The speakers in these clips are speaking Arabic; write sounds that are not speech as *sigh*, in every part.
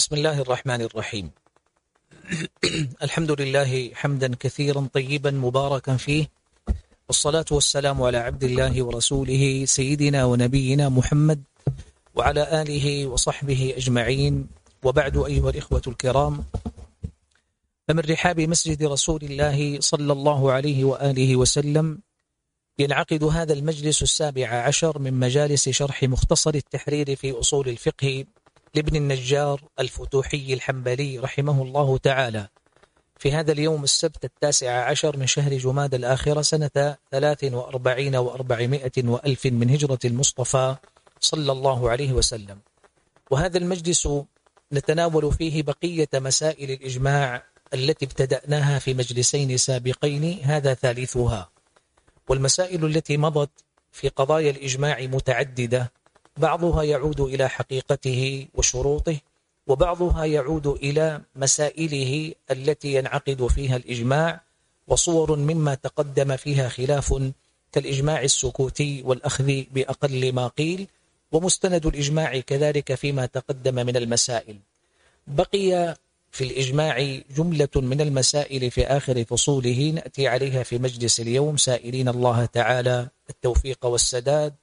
بسم الله الرحمن الرحيم. *clears throat* الحمد لله حمدا كثيرا طيبا مباركا فيه. والصلاة والسلام على عبد الله ورسوله سيدنا ونبينا محمد وعلى آله وصحبه أجمعين. وبعد أيها الإخوة الكرام فمن رحاب مسجد رسول الله صلى الله عليه وآله وسلم ينعقد هذا المجلس السابع عشر من مجالس شرح مختصر التحرير في أصول الفقه لابن النجار الفتوحي الحنبلي رحمه الله تعالى. في هذا اليوم السبت التاسع عشر من شهر جماد الآخرة سنة ثلاث وأربعين وأربعمائة وألف من هجرة المصطفى صلى الله عليه وسلم. وهذا المجلس نتناول فيه بقية مسائل الإجماع التي ابتدأناها في مجلسين سابقين هذا ثالثها. والمسائل التي مضت في قضايا الإجماع متعددة بعضها يعود إلى حقيقته وشروطه وبعضها يعود إلى مسائله التي ينعقد فيها الإجماع وصور مما تقدم فيها خلاف كالإجماع السكوتي والأخذ بأقل ما قيل ومستند الإجماع كذلك فيما تقدم من المسائل. بقي في الإجماع جملة من المسائل في آخر فصوله نأتي عليها في مجلس اليوم سائلين الله تعالى التوفيق والسداد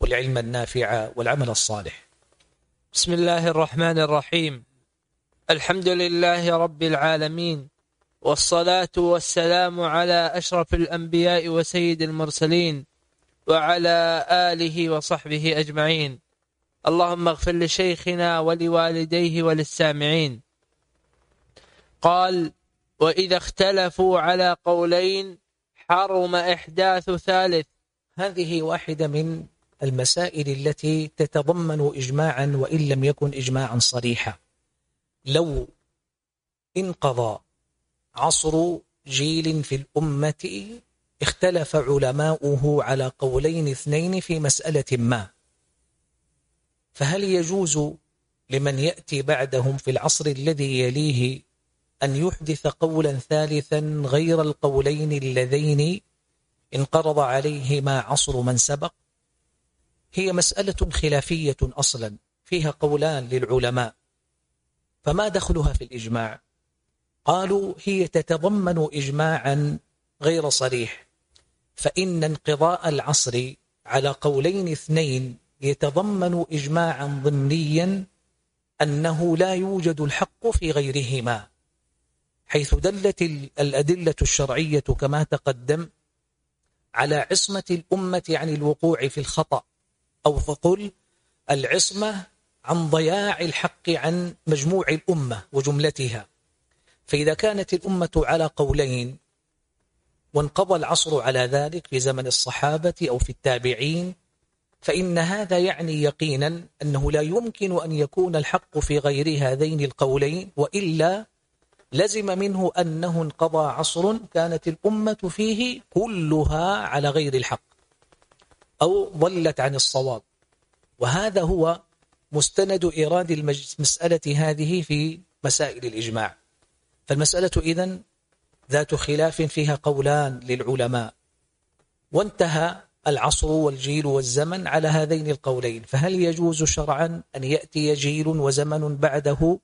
والعلم النافع والعمل الصالح. بسم الله الرحمن الرحيم. الحمد لله رب العالمين والصلاة والسلام على أشرف الأنبياء وسيد المرسلين وعلى آله وصحبه أجمعين. اللهم اغفر لشيخنا ولوالديه وللسامعين. قال وإذا اختلفوا على قولين حرم إحداث ثالث. هذه واحدة من المسائل التي تتضمن إجماعا وإن لم يكن إجماعا صريحا. لو انقضى عصر جيل في الأمة اختلف علماؤه على قولين اثنين في مسألة ما. فهل يجوز لمن يأتي بعدهم في العصر الذي يليه أن يحدث قولا ثالثا غير القولين اللذين انقرض عليهما عصر من سبق؟ هي مسألة خلافية أصلا فيها قولان للعلماء. فما دخلها في الإجماع؟ قالوا هي تتضمن إجماعا غير صريح. فإن انقضاء العصر على قولين اثنين يتضمن إجماعا ضمنيا أنه لا يوجد الحق في غيرهما حيث دلت الأدلة الشرعية كما تقدم على عصمة الأمة عن الوقوع في الخطأ. أو فقل العصمة عن ضياع الحق عن مجموع الأمة وجملتها. فإذا كانت الأمة على قولين وانقضى العصر على ذلك في زمن الصحابة أو في التابعين فإن هذا يعني يقينا أنه لا يمكن أن يكون الحق في غير هذين القولين وإلا لزم منه أنه انقضى عصر كانت الأمة فيه كلها على غير الحق. أو ضلت عن الصواب. وهذا هو مستند إيراد المسألة هذه في مسائل الإجماع. فالمسألة إذن ذات خلاف فيها قولان للعلماء. وانتهى العصر والجيل والزمن على هذين القولين. فهل يجوز شرعا أن يأتي جيل وزمن بعده؟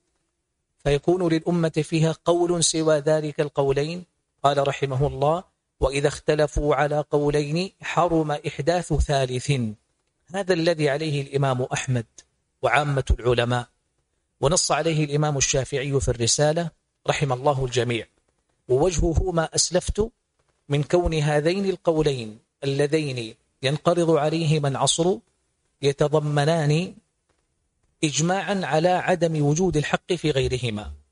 فيكون للأمة فيها قول سوى ذلك القولين؟ قال رحمه الله وإذا اختلفوا على قولين حرم إحداث ثالث. هذا الذي عليه الإمام أحمد وعامة العلماء. ونص عليه الإمام الشافعي في الرسالة رحم الله الجميع. ووجهه ما أسلفت من كون هذين القولين اللذين ينقرض عليهما العصر يتضمنان إجماعا على عدم وجود الحق في غيرهما.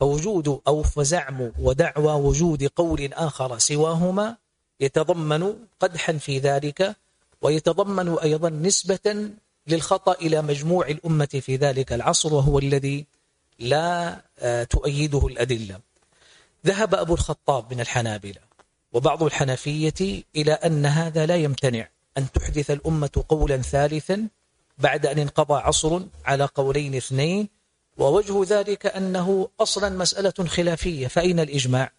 فوجود أو فزعم ودعوى وجود قول آخر سواهما يتضمن قدحا في ذلك ويتضمن أيضا نسبة للخطأ إلى مجموع الأمة في ذلك العصر وهو الذي لا آه، تؤيده الأدلة. ذهب أبو الخطاب من الحنابلة وبعض الحنفية إلى أن هذا لا يمتنع أن تحدث الأمة قولا ثالثا بعد أن انقضى عصر على قولين اثنين ووجه ذلك أنه أصلا مسألة خلافية فأين الإجماع؟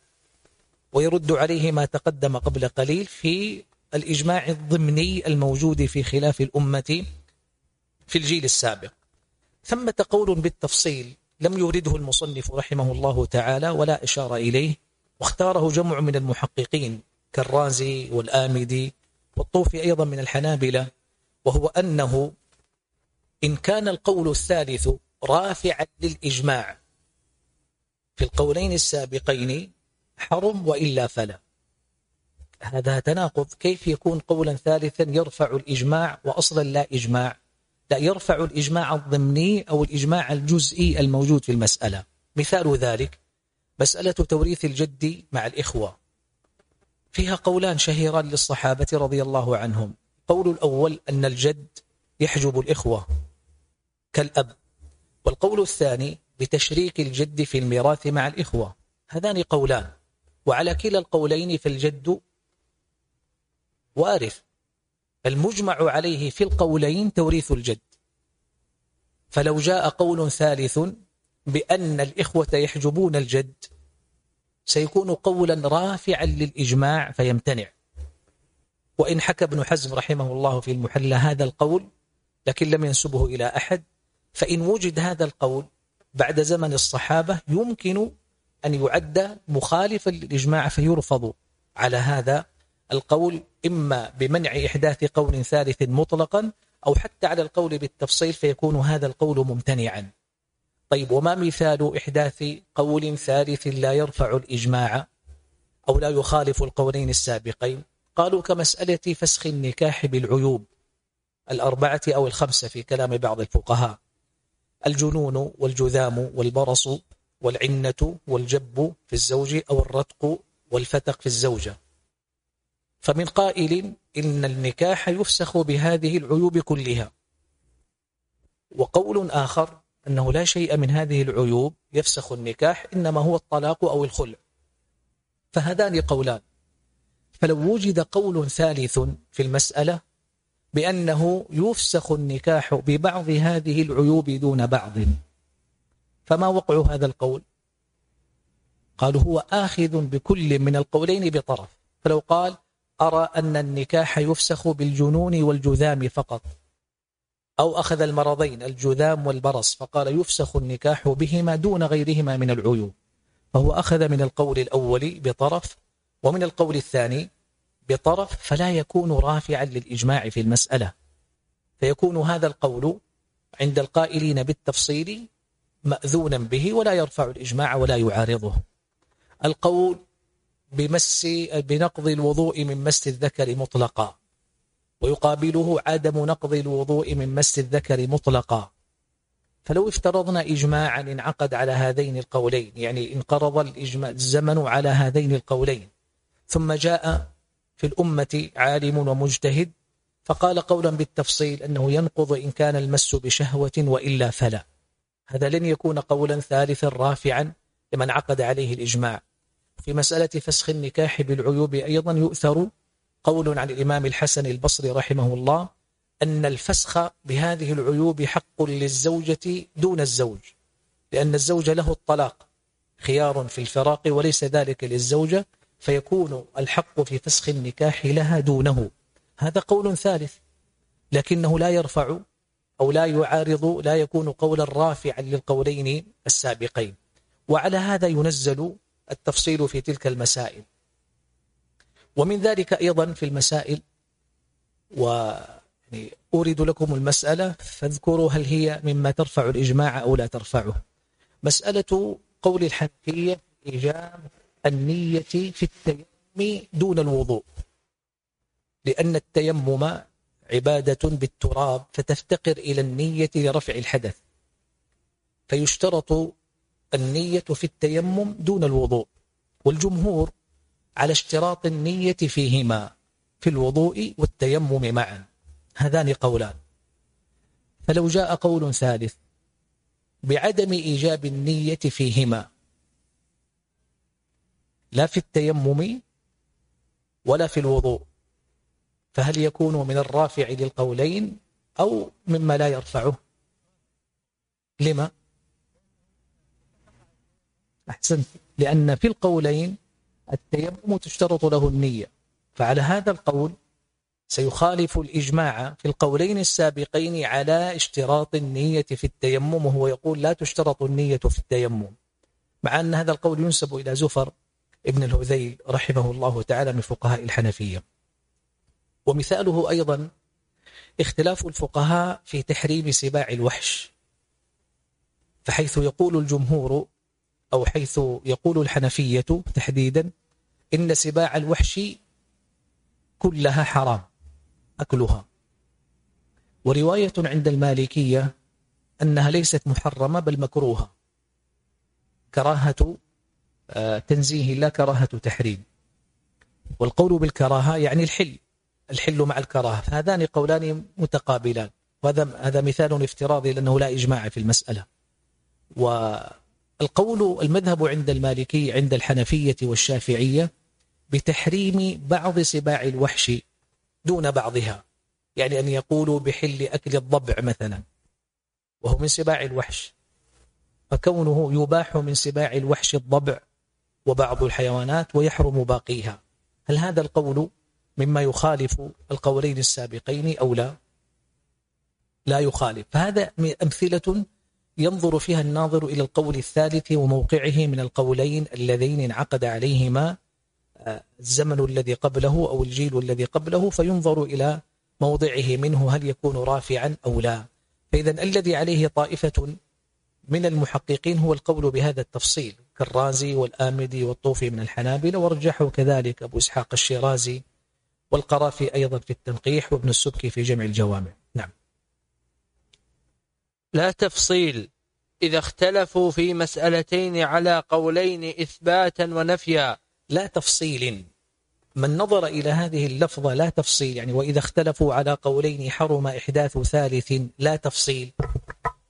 ويرد عليه ما تقدم قبل قليل في الإجماع الضمني الموجود في خلاف الأمة في الجيل السابق. ثمة قول بالتفصيل لم يورده المصنف رحمه الله تعالى ولا إشار إليه واختاره جمع من المحققين كالرازي والآمدي والطوفي أيضا من الحنابلة وهو أنه إن كان القول الثالث رافعا للإجماع. في القولين السابقين حرم وإلا فلا. هذا تناقض كيف يكون قولا ثالثا يرفع الإجماع وأصلا لا إجماع؟ لا يرفع الإجماع الضمني أو الإجماع الجزئي الموجود في المسألة. مثال ذلك مسألة توريث الجد مع الإخوة. فيها قولان شهيران للصحابة رضي الله عنهم. قول الأول أن الجد يحجب الإخوة كالأب. والقول الثاني بتشريك الجد في الميراث مع الإخوة. هذان قولان. وعلى كلا القولين فالجد وارث. المجمع عليه في القولين توريث الجد. فلو جاء قول ثالث بأن الإخوة يحجبون الجد سيكون قولا رافعا للإجماع فيمتنع. وإن حكى ابن حزم رحمه الله في المحلى هذا القول لكن لم ينسبه إلى أحد فإن وجد هذا القول بعد زمن الصحابة يمكن أن يعد مخالفا للإجماع فيرفض. على هذا القول إما بمنع إحداث قول ثالث مطلقا أو حتى على القول بالتفصيل فيكون هذا القول ممتنعا. طيب وما مثال إحداث قول ثالث لا يرفع الإجماع أو لا يخالف القولين السابقين؟ قالوا كمسألة فسخ النكاح بالعيوب الأربعة أو الخمسة في كلام بعض الفقهاء. الجنون والجذام والبرص والعنة والجب في الزوج أو الرتق والفتق في الزوجة. فمن قائل إن النكاح يفسخ بهذه العيوب كلها. وقول آخر أنه لا شيء من هذه العيوب يفسخ النكاح إنما هو الطلاق أو الخلع. فهذان قولان. فلو وجد قول ثالث في المسألة بأنه يفسخ النكاح ببعض هذه العيوب دون بعض. فما وقع هذا القول؟ قالوا هو آخذ بكل من القولين بطرف. فلو قال أرى أن النكاح يفسخ بالجنون والجذام فقط أو أخذ المرضين الجذام والبرص فقال يفسخ النكاح بهما دون غيرهما من العيوب. فهو أخذ من القول الأول بطرف ومن القول الثاني بطرف فلا يكون رافعا للإجماع في المسألة. فيكون هذا القول عند القائلين بالتفصيل مأذونا به ولا يرفع الإجماع ولا يعارضه. القول بمس بنقض الوضوء من مس الذكر مطلقا. ويقابله عدم نقض الوضوء من مس الذكر مطلقا. فلو افترضنا إجماعا انعقد على هذين القولين يعني انقرض الإجماع الزمن على هذين القولين. ثم جاء في الأمة عالم ومجتهد فقال قولا بالتفصيل أنه ينقض إن كان المس بشهوة وإلا فلا. هذا لن يكون قولا ثالثا رافعا لمن عقد عليه الإجماع. في مسألة فسخ النكاح بالعيوب أيضا يؤثر قول عن الإمام الحسن البصري رحمه الله أن الفسخ بهذه العيوب حق للزوجة دون الزوج لأن الزوج له الطلاق خيار في الفراق وليس ذلك للزوجة فيكون الحق في فسخ النكاح لها دونه. هذا قول ثالث. لكنه لا يرفع أو لا يعارض لا يكون قولا رافعا للقولين السابقين. وعلى هذا ينزل التفصيل في تلك المسائل. ومن ذلك أيضا في المسائل و يعني أورد لكم المسألة فاذكروا هل هي مما ترفع الإجماع أو لا ترفعه. مسألة قول الحنفية إيجاب النية في التيمم دون الوضوء. لأن التيمم عبادة بالتراب فتفتقر إلى النية لرفع الحدث. فيشترط النية في التيمم دون الوضوء. والجمهور على اشتراط النية فيهما في الوضوء والتيمم معا. هذان قولان. فلو جاء قول ثالث بعدم إيجاب النية فيهما لا في التيمم ولا في الوضوء. فهل يكون من الرافع للقولين أو مما لا يرفعه؟ لما؟ أحسنت لأن في القولين التيمم تشترط له النية. فعلى هذا القول سيخالف الإجماع في القولين السابقين على اشتراط النية في التيمم. وهو يقول لا تشترط النية في التيمم. مع أن هذا القول ينسب إلى زفر ابن الهذيل رحمه الله تعالى من فقهاء الحنفية. ومثاله أيضا اختلاف الفقهاء في تحريم سباع الوحش فحيث يقول الجمهور أو حيث يقول الحنفية تحديدا إن سباع الوحش كلها حرام أكلها. ورواية عند المالكية أنها ليست محرمة بل مكروهة كراهة تنزيه لا كراهة تحريم. والقول بالكراهة يعني الحل الحل مع الكراهة. فهذان قولان متقابلان. وهذا هذا مثال افتراضي لأنه لا إجماع في المسألة. والقول المذهب عند المالكي عند الحنفية والشافعية بتحريم بعض سباع الوحش دون بعضها. يعني أن يقولوا بحل أكل الضبع مثلا. وهو من سباع الوحش. فكونه يباح من سباع الوحش الضبع وبعض الحيوانات ويحرم باقيها. هل هذا القول مما يخالف القولين السابقين أو لا؟ لا يخالف. فهذا أمثلة ينظر فيها الناظر إلى القول الثالث وموقعه من القولين اللذين انعقد عليهما آه، الزمن الذي قبله أو الجيل الذي قبله فينظر إلى موضعه منه هل يكون رافعا أو لا. فإذا الذي عليه طائفة من المحققين هو القول بهذا التفصيل. كالرازي والآمدي والطوفي من الحنابلة ورجحه كذلك أبو إسحاق الشيرازي والقرافي أيضا في التنقيح وابن السبكي في جمع الجوامع. نعم. لا تفصيل. إذا اختلفوا في مسألتين على قولين إثباتا ونفيا. لا تفصيل. من نظر إلى هذه اللفظة لا تفصيل يعني وإذا اختلفوا على قولين حرم إحداث ثالث لا تفصيل.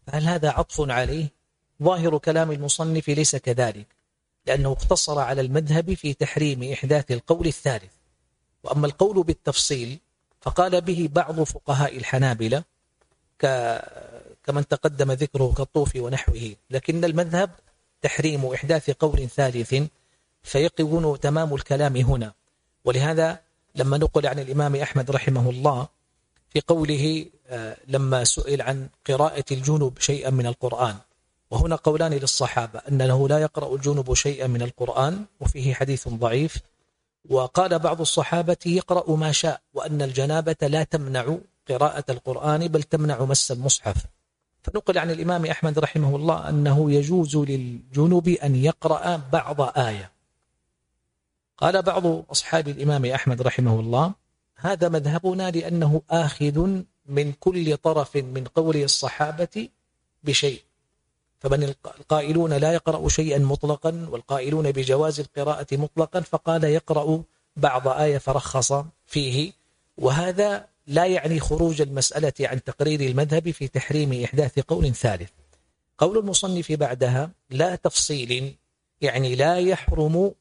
هل هذا عطف عليه؟ ظاهر كلام المصنف ليس كذلك لأنه اقتصر على المذهب في تحريم إحداث القول الثالث. وأما القول بالتفصيل فقال به بعض فقهاء الحنابلة كمن تقدم ذكره كالطوفي ونحوه لكن المذهب تحريم إحداث قول ثالث فيقون تمام الكلام هنا. ولهذا لما نقل عن الإمام أحمد رحمه الله في قوله آه، لما سئل عن قراءة الجنوب شيئا من القرآن. وهنا قولان للصحابة أنه لا يقرأ الجنوب شيئا من القرآن وفيه حديث ضعيف. وقال بعض الصحابة يقرأ ما شاء وأن الجنابة لا تمنع قراءة القرآن بل تمنع مس المصحف. فنقل عن الإمام أحمد رحمه الله أنه يجوز للجنوب أن يقرأ بعض آية. قال بعض أصحاب الإمام أحمد رحمه الله هذا مذهبنا لأنه آخذ من كل طرف من قول الصحابة بشيء. فمن القائلون لا يقرأ شيئا مطلقا والقائلون بجواز القراءة مطلقا فقال يقرأ بعض آية فرخص فيه. وهذا لا يعني خروج المسألة عن تقرير المذهب في تحريم إحداث قول ثالث. قول المصنف بعدها لا تفصيل يعني لا يحرم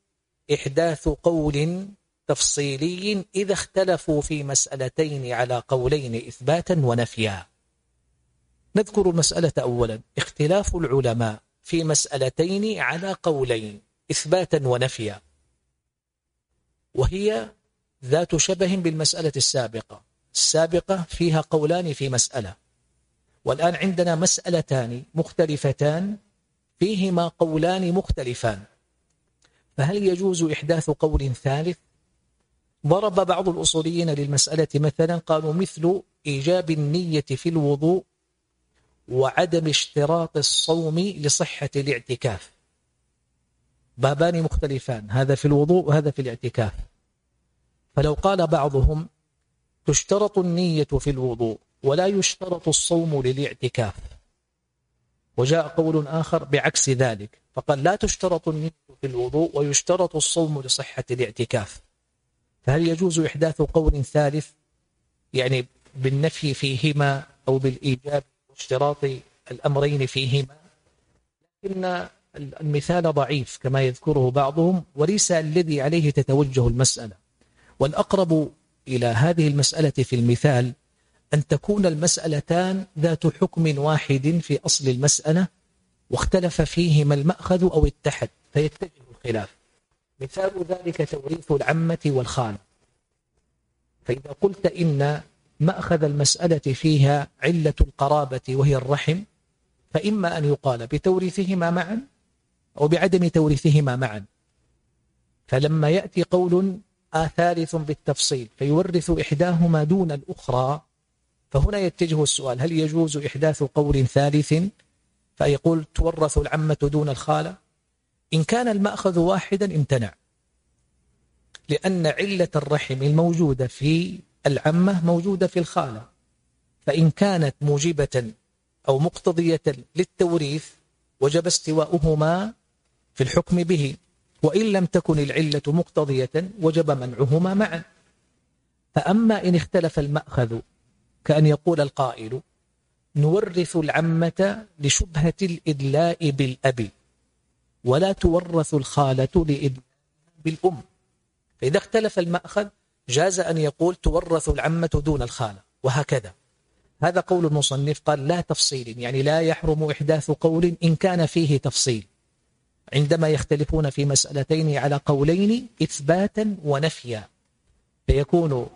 إحداث قول تفصيلي إذا اختلفوا في مسألتين على قولين إثباتا ونفيا. نذكر المسألة أولا اختلاف العلماء في مسألتين على قولين إثباتا ونفيا. وهي ذات شبه بالمسألة السابقة. السابقة فيها قولان في مسألة. والآن عندنا مسألتان مختلفتان فيهما قولان مختلفان. فهل يجوز إحداث قول ثالث؟ ضرب بعض الأصوليين للمسألة مثلا قالوا مثل إيجاب النية في الوضوء وعدم اشتراط الصوم لصحة الاعتكاف. بابان مختلفان هذا في الوضوء وهذا في الاعتكاف. فلو قال بعضهم تشترط النية في الوضوء ولا يشترط الصوم للاعتكاف. وجاء قول آخر بعكس ذلك فقال لا تشترط النية في الوضوء ويشترط الصوم لصحة الاعتكاف. فهل يجوز إحداث قول ثالث؟ يعني بالنفي فيهما أو بالإيجاب واشتراط الأمرين فيهما لكن المثال ضعيف كما يذكره بعضهم وليس الذي عليه تتوجه المسألة. والأقرب إلى هذه المسألة في المثال أن تكون المسألتان ذات حكم واحد في أصل المسألة واختلف فيهما المأخذ أو اتحد فيتجه الخلاف. مثال ذلك توريث العمة والخالة فإذا قلت إن مأخذ المسألة فيها علة القرابة وهي الرحم فإما أن يقال بتوريثهما معا أو بعدم توريثهما معا. فلما يأتي قول ثالث بالتفصيل فيورث إحداهما دون الأخرى فهنا يتجه السؤال هل يجوز إحداث قول ثالث؟ فيقول تورث العمة دون الخالة. إن كان المأخذ واحدا امتنع لأن علة الرحم الموجودة في العمة موجودة في الخالة فإن كانت موجبة أو مقتضية للتوريث وجب استواؤهما في الحكم به وإن لم تكن العلة مقتضية وجب منعهما معا. فأما إن اختلف المأخذ كأن يقول القائل نورث العمة لشبهة الإدلاء بالأب ولا تورث الخالة لإدلاء بالأم. فإذا اختلف المأخذ جاز أن يقول تورث العمة دون الخالة وهكذا. هذا قول المصنف قال لا تفصيل يعني لا يحرم إحداث قول إن كان فيه تفصيل. عندما يختلفون في مسألتين على قولين إثباتا ونفيا. فيكون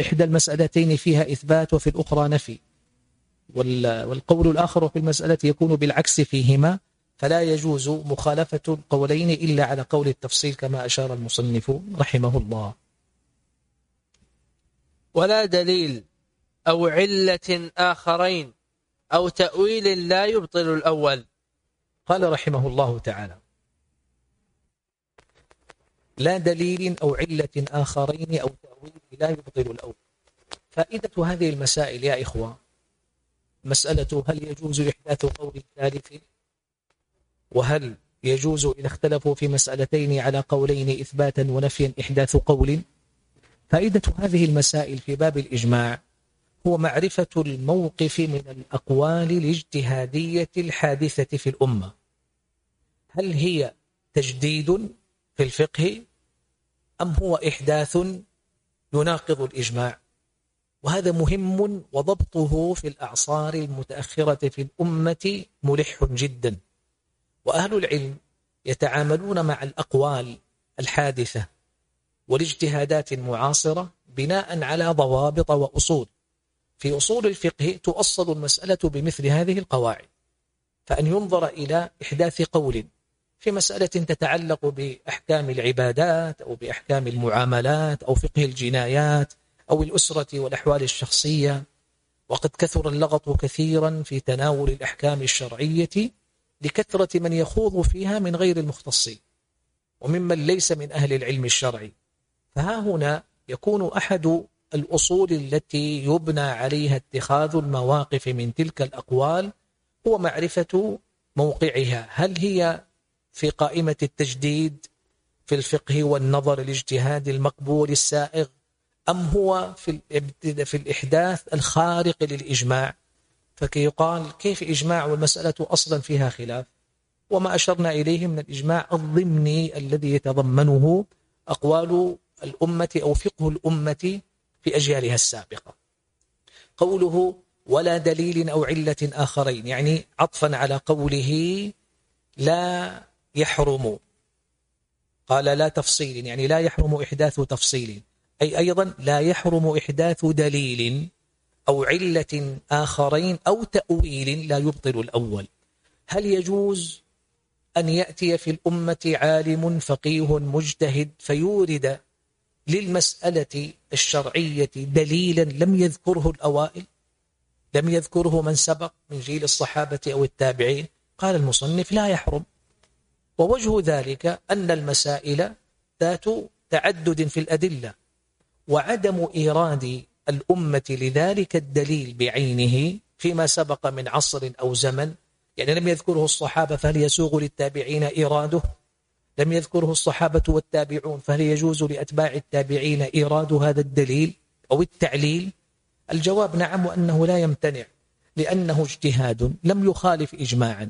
إحدى المسألتين فيها إثبات وفي الأخرى نفي. والقول الآخر في المسألة يكون بالعكس فيهما فلا يجوز مخالفة القولين إلا على قول التفصيل كما أشار المصنف رحمه الله. ولا دليل أو علة آخرين أو تأويل لا يبطل الأول. قال رحمه الله تعالى لا دليل أو علة آخرين أو تأويل لا يبطل الأول. فائدة هذه المسائل يا إخوة مسألة هل يجوز إحداث قول ثالث وهل يجوز إذا اختلفوا في مسألتين على قولين إثباتا ونفيا إحداث قول؟ فائدة هذه المسائل في باب الإجماع هو معرفة الموقف من الأقوال الاجتهادية الحادثة في الأمة. هل هي تجديد في الفقه أم هو إحداث يناقض الإجماع؟ وهذا مهم وضبطه في الأعصار المتأخرة في الأمة ملح جدا. وأهل العلم يتعاملون مع الأقوال الحادثة والاجتهادات المعاصرة بناء على ضوابط وأصول. في أصول الفقه تؤصل المسألة بمثل هذه القواعد. فأن ينظر إلى إحداث قول في مسألة تتعلق بأحكام العبادات أو بأحكام المعاملات أو فقه الجنايات أو الأسرة والأحوال الشخصية وقد كثر اللغط كثيرا في تناول الأحكام الشرعية لكثرة من يخوض فيها من غير المختصين. وممن ليس من أهل العلم الشرعي. فها هنا يكون أحد الأصول التي يبنى عليها اتخاذ المواقف من تلك الأقوال هو معرفة موقعها. هل هي في قائمة التجديد في الفقه والنظر الاجتهاد المقبول السائغ أم هو في في الإحداث الخارق للإجماع؟ فكي يقال كيف إجماع والمسألة أصلا فيها خلاف. وما أشرنا إليه من الإجماع الضمني الذي يتضمنه أقوال الأمة أو فقه الأمة في أجيالها السابقة. قوله ولا دليل أو علة آخرين يعني عطفا على قوله لا يحرم. قال لا تفصيل يعني لا يحرم إحداث تفصيل. أي أيضا لا يحرم إحداث دليل أو علة آخرين أو تأويل لا يبطل الأول. هل يجوز أن يأتي في الأمة عالم فقيه مجتهد فيورد للمسألة الشرعية دليلا لم يذكره الأوائل لم يذكره من سبق من جيل الصحابة أو التابعين. قال المصنف لا يحرم. ووجه ذلك أن المسائل ذات تعدد في الأدلة وعدم إيراد الأمة لذلك الدليل بعينه فيما سبق من عصر أو زمن. يعني لم يذكره الصحابة فهل يسوغ للتابعين إيراده؟ لم يذكره الصحابة والتابعون فهل يجوز لأتباع التابعين إيراد هذا الدليل أو التعليل؟ الجواب نعم وأنه لا يمتنع لأنه اجتهاد لم يخالف إجماعا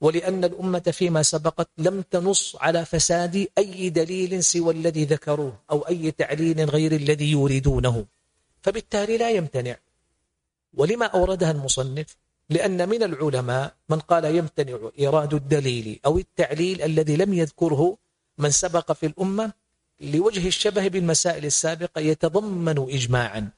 ولأن الأمة فيما سبقت لم تنص على فساد أي دليل سوى الذي ذكروه أو أي تعليل غير الذي يريدونه فبالتالي لا يمتنع. ولما أوردها المصنف؟ لأن من العلماء من قال يمتنع إيراد الدليل أو التعليل الذي لم يذكره من سبق في الأمة لوجه الشبه بالمسائل السابقة يتضمن إجماعا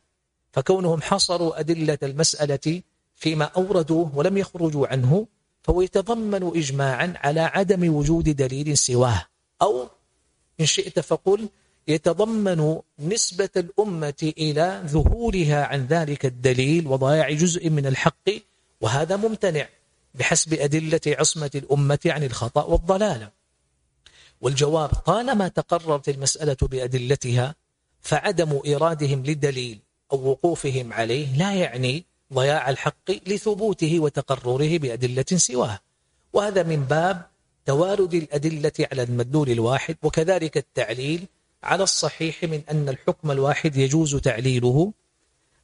فكونهم حصروا أدلة المسألة فيما أوردوه ولم يخرجوا عنه فهو يتضمن إجماعا على عدم وجود دليل سواه. أو إن شئت فقل يتضمن نسبة الأمة إلى ظهورها عن ذلك الدليل وضياع جزء من الحق وهذا ممتنع بحسب أدلة عصمة الأمة عن الخطأ والضلالة. والجواب طالما تقررت المسألة بأدلتها فعدم إيرادهم للدليل أو وقوفهم عليه لا يعني ضياع الحق لثبوته وتقرره بأدلة سواه. وهذا من باب توارد الأدلة على المدلول الواحد وكذلك التعليل على الصحيح من أن الحكم الواحد يجوز تعليله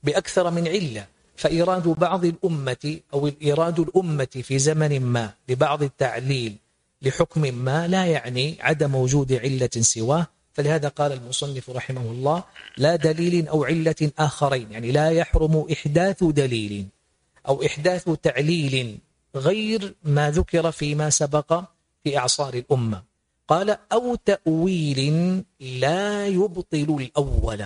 بأكثر من علة. فإيراد بعض الأمة أو إيراد الأمة في زمن ما لبعض التعليل لحكم ما لا يعني عدم وجود علة سواه. فلهذا قال المصنف رحمه الله لا دليل أو علة آخرين يعني لا يحرم إحداث دليل أو إحداث تعليل غير ما ذكر فيما سبق في إعصار الأمة. قال أو تأويل لا يبطل الأول.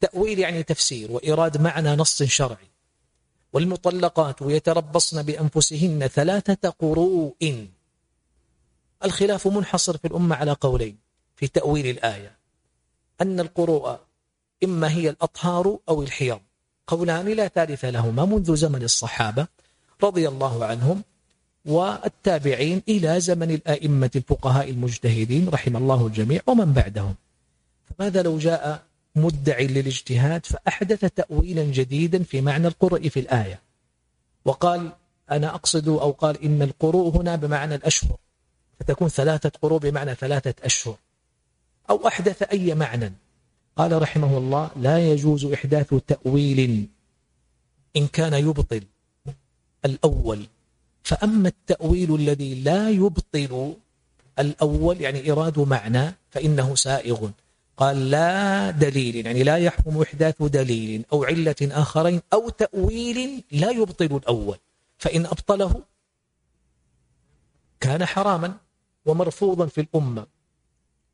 تأويل يعني تفسير وإراد معنى نص شرعي. والمطلقات يتربصن بأنفسهن ثلاثة قروء. الخلاف منحصر في الأمة على قولين في تأويل الآية. أن القروء إما هي الأطهار أو الحيض. قولان لا ثالث لهما منذ زمن الصحابة رضي الله عنهم والتابعين إلى زمن الآئمة الفقهاء المجتهدين رحم الله الجميع ومن بعدهم. فماذا لو جاء مدعي للاجتهاد فأحدث تأويلا جديدا في معنى القرء في الآية. وقال أنا أقصد أو قال إن القروء هنا بمعنى الأشهر. فتكون ثلاثة قروء بمعنى ثلاثة أشهر. أو أحدث أي معنى. قال رحمه الله لا يجوز إحداث تأويل إن كان يبطل الأول. فأما التأويل الذي لا يبطل الأول يعني إراد معنى فإنه سائغ. قال لا دليل يعني لا يحكم إحداث دليل أو علة آخرين أو تأويل لا يبطل الأول. فإن أبطله كان حراما ومرفوضا في الأمة.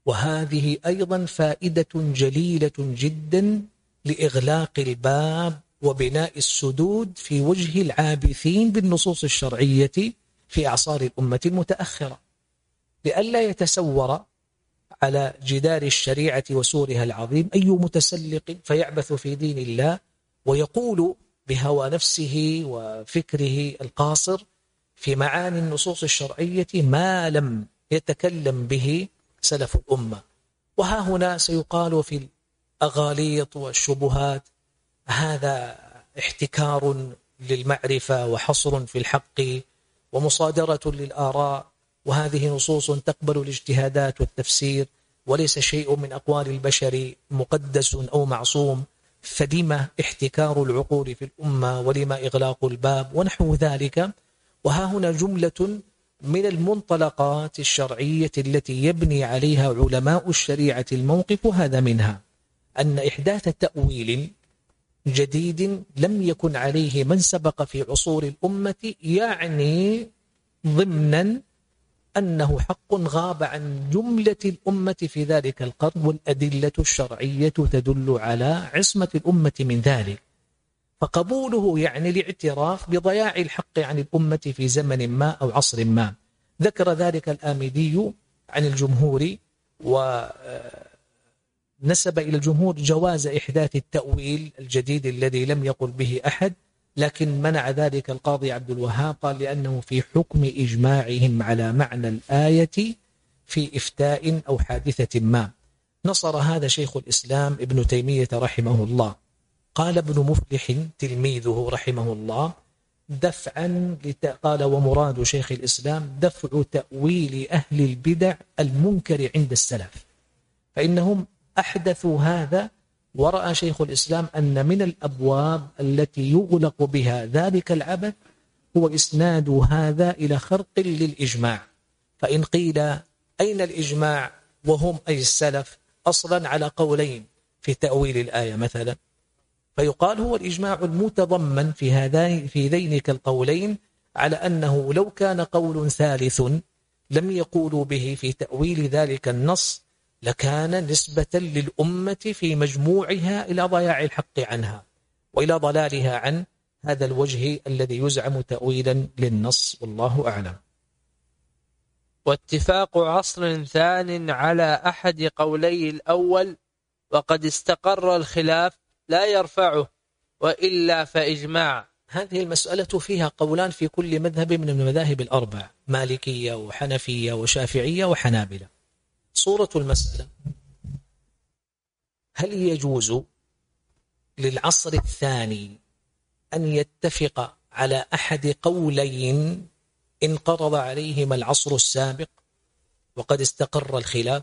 وهذه أيضا فائدة جليلة جدا لإغلاق الباب وبناء السدود في وجه العابثين بالنصوص الشرعية في أعصار الأمة المتأخرة. لئلا يتسور على جدار الشريعة وسورها العظيم أي متسلق فيعبث في دين الله ويقول بهوى نفسه وفكره القاصر في معاني النصوص الشرعية ما لم يتكلم به سلف الأمة. وها هنا سيقال في الأغاليط والشبهات هذا احتكار للمعرفة وحصر في الحق ومصادرة للآراء. وهذه نصوص تقبل الاجتهادات والتفسير وليس شيء من أقوال البشر مقدس أو معصوم. فلما احتكار العقول في الأمة ولما إغلاق الباب ونحو ذلك. وها هنا جملة من المنطلقات الشرعية التي يبني عليها علماء الشريعة الموقف هذا منها. أن إحداث تأويل جديد لم يكن عليه من سبق في عصور الأمة يعني ضمنا أنه حق غاب عن جملة الأمة في ذلك القرن والأدلة الشرعية تدل على عصمة الأمة من ذلك. فقبوله يعني الاعتراف بضياع الحق عن الأمة في زمن ما أو عصر ما. ذكر ذلك الآمدي عن الجمهور ونسب إلى الجمهور جواز إحداث التأويل الجديد الذي لم يقل به أحد لكن منع ذلك القاضي عبد الوهاب قال لأنه في حكم إجماعهم على معنى الآية في إفتاء أو حادثة ما. نصر هذا شيخ الإسلام ابن تيمية رحمه الله. قال ابن مفلح تلميذه رحمه الله دفعا قال ومراد شيخ الإسلام دفع تأويل أهل البدع المنكر عند السلف فإنهم أحدثوا هذا ورأى شيخ الإسلام أن من الأبواب التي يغلق بها ذلك العبث هو إسناد هذا إلى خرق للإجماع. فإن قيل أين الإجماع وهم أي السلف أصلا على قولين في تأويل الآية مثلا؟ فيقال هو الإجماع المتضمن في هذين في ذينك القولين على أنه لو كان قول ثالث لم يقولوا به في تأويل ذلك النص لكان نسبة للأمة في مجموعها إلى ضياع الحق عنها وإلى ضلالها عن هذا الوجه الذي يزعم تأويلا للنص والله أعلم. واتفاق عصر ثان على أحد قولي الأول وقد استقر الخلاف لا يرفعه وإلا فإجماع. هذه المسألة فيها قولان في كل مذهب من المذاهب الأربع مالكية وحنفية وشافعية وحنابلة. صورة المسألة. هل يجوز للعصر الثاني أن يتفق على أحد قولين انقرض عليهما العصر السابق وقد استقر الخلاف؟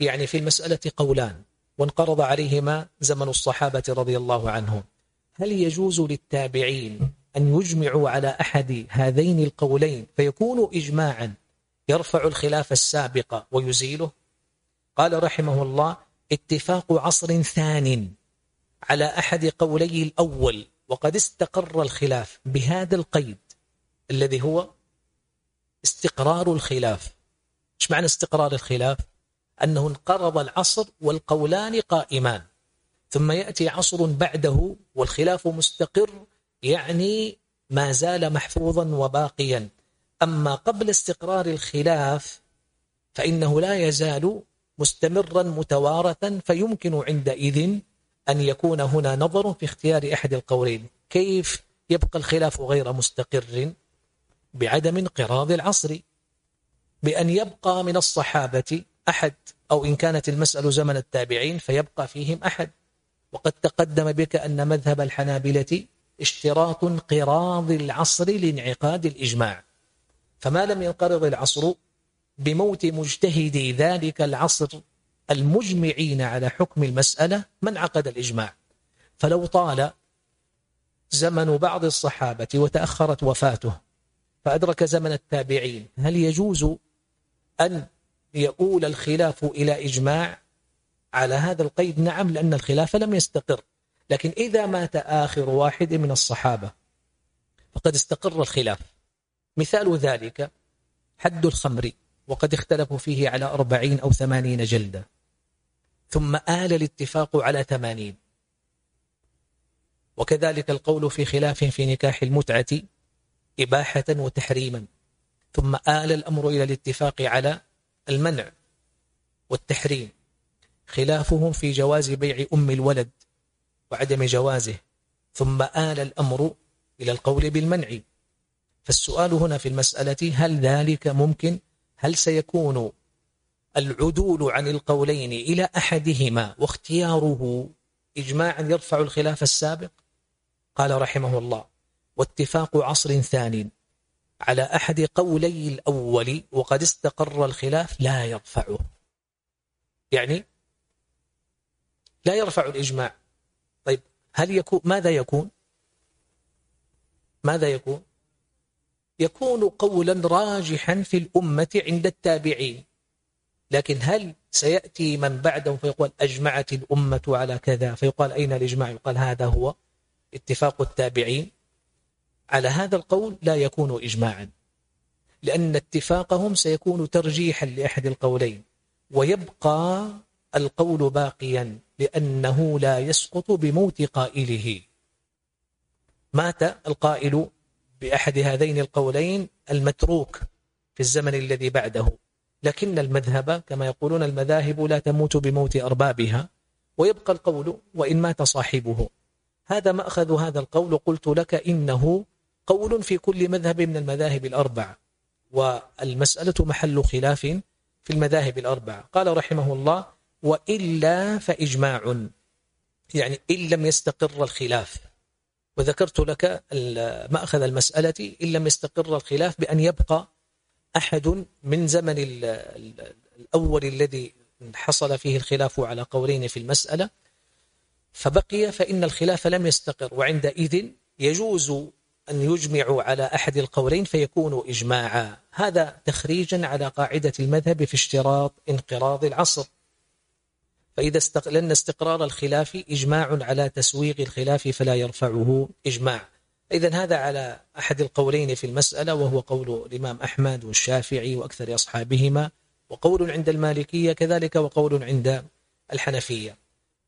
يعني في المسألة قولان وانقرض عليهما زمن الصحابة رضي الله عنهم. هل يجوز للتابعين أن يجمعوا على أحد هذين القولين فيكونوا إجماعا؟ يرفع الخلاف السابق ويزيله. قال رحمه الله اتفاق عصر ثان على أحد قولي الأول وقد استقر الخلاف بهذا القيد الذي هو استقرار الخلاف. إيش معنى استقرار الخلاف؟ أنه انقرض العصر والقولان قائمان ثم يأتي عصر بعده والخلاف مستقر يعني ما زال محفوظا وباقيا. أما قبل استقرار الخلاف فإنه لا يزال مستمرا متوارثا فيمكن عندئذ أن يكون هنا نظر في اختيار أحد القولين. كيف يبقى الخلاف غير مستقر؟ بعدم انقراض العصر. بأن يبقى من الصحابة أحد أو إن كانت المسألة زمن التابعين فيبقى فيهم أحد. وقد تقدم بك أن مذهب الحنابلة اشتراط انقراض العصر لانعقاد الإجماع. فما لم ينقرض العصر بموت مجتهدي ذلك العصر المجمعين على حكم المسألة من عقد الإجماع. فلو طال زمن بعض الصحابة وتأخرت وفاته فأدرك زمن التابعين هل يجوز أن يؤول الخلاف إلى إجماع على هذا القيد؟ نعم لأن الخلاف لم يستقر. لكن إذا مات آخر واحد من الصحابة فقد استقر الخلاف. مثال ذلك حد الخمر وقد اختلفوا فيه على أربعين أو ثمانين جلدة. ثم آل الاتفاق على ثمانين. وكذلك القول في خلاف في نكاح المتعة إباحة وتحريما. ثم آل الأمر إلى الاتفاق على المنع والتحريم. خلافهم في جواز بيع أم الولد وعدم جوازه. ثم آل الأمر إلى القول بالمنع. فالسؤال هنا في المسألة هل ذلك ممكن؟ هل سيكون العدول عن القولين إلى أحدهما واختياره إجماعا يرفع الخلاف السابق؟ قال رحمه الله واتفاق عصر ثان على أحد قولي الأول وقد استقر الخلاف لا يرفعه. يعني لا يرفع الإجماع. طيب هل يكون ماذا يكون؟ ماذا يكون؟ يكون قولا راجحا في الأمة عند التابعين. لكن هل سيأتي من بعدهم فيقول أجمعت الأمة على كذا؟ فيقال أين الإجماع؟ يقال هذا هو اتفاق التابعين. على هذا القول لا يكون إجماعا لأن اتفاقهم سيكون ترجيحا لأحد القولين. ويبقى القول باقيا لأنه لا يسقط بموت قائله. مات القائل بأحد هذين القولين المتروك في الزمن الذي بعده. لكن المذهب كما يقولون المذاهب لا تموت بموت أربابها ويبقى القول وإن مات صاحبه. هذا ما أخذ هذا القول قلت لك إنه قول في كل مذهب من المذاهب الأربع. والمسألة محل خلاف في المذاهب الأربع. قال رحمه الله وإلا فإجماع. يعني إن لم يستقر الخلاف. وذكرت لك مأخذ المسألة إن لم يستقر الخلاف بأن يبقى أحد من زمن الأول الذي حصل فيه الخلاف على قولين في المسألة. فبقي فإن الخلاف لم يستقر وعندئذ يجوز أن يجمعوا على أحد القولين فيكونوا إجماعا. هذا تخريجا على قاعدة المذهب في اشتراط انقراض العصر. فإذا استقلن استقرار الخلاف إجماع على تسويغ الخلاف فلا يرفعه إجماع. إذا هذا على أحد القولين في المسألة وهو قول الإمام أحمد والشافعي وأكثر أصحابهما وقول عند المالكية كذلك وقول عند الحنفية.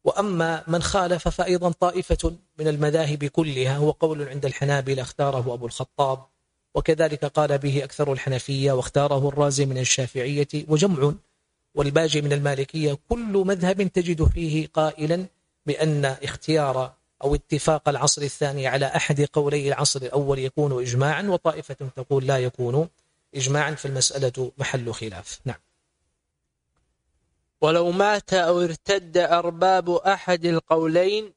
وأما من خالف فأيضا طائفة من المذاهب كلها هو قول عند الحنابلة اختاره أبو الخطاب وكذلك قال به أكثر الحنفية واختاره الرازي من الشافعية وجمع والباجي من المالكية كل مذهب تجد فيه قائلا بأن اختيار أو اتفاق العصر الثاني على أحد قولي العصر الأول يكون إجماعا وطائفة تقول لا يكون إجماعا فالمسألة محل خلاف. نعم. ولو مات أو ارتد أرباب أحد القولين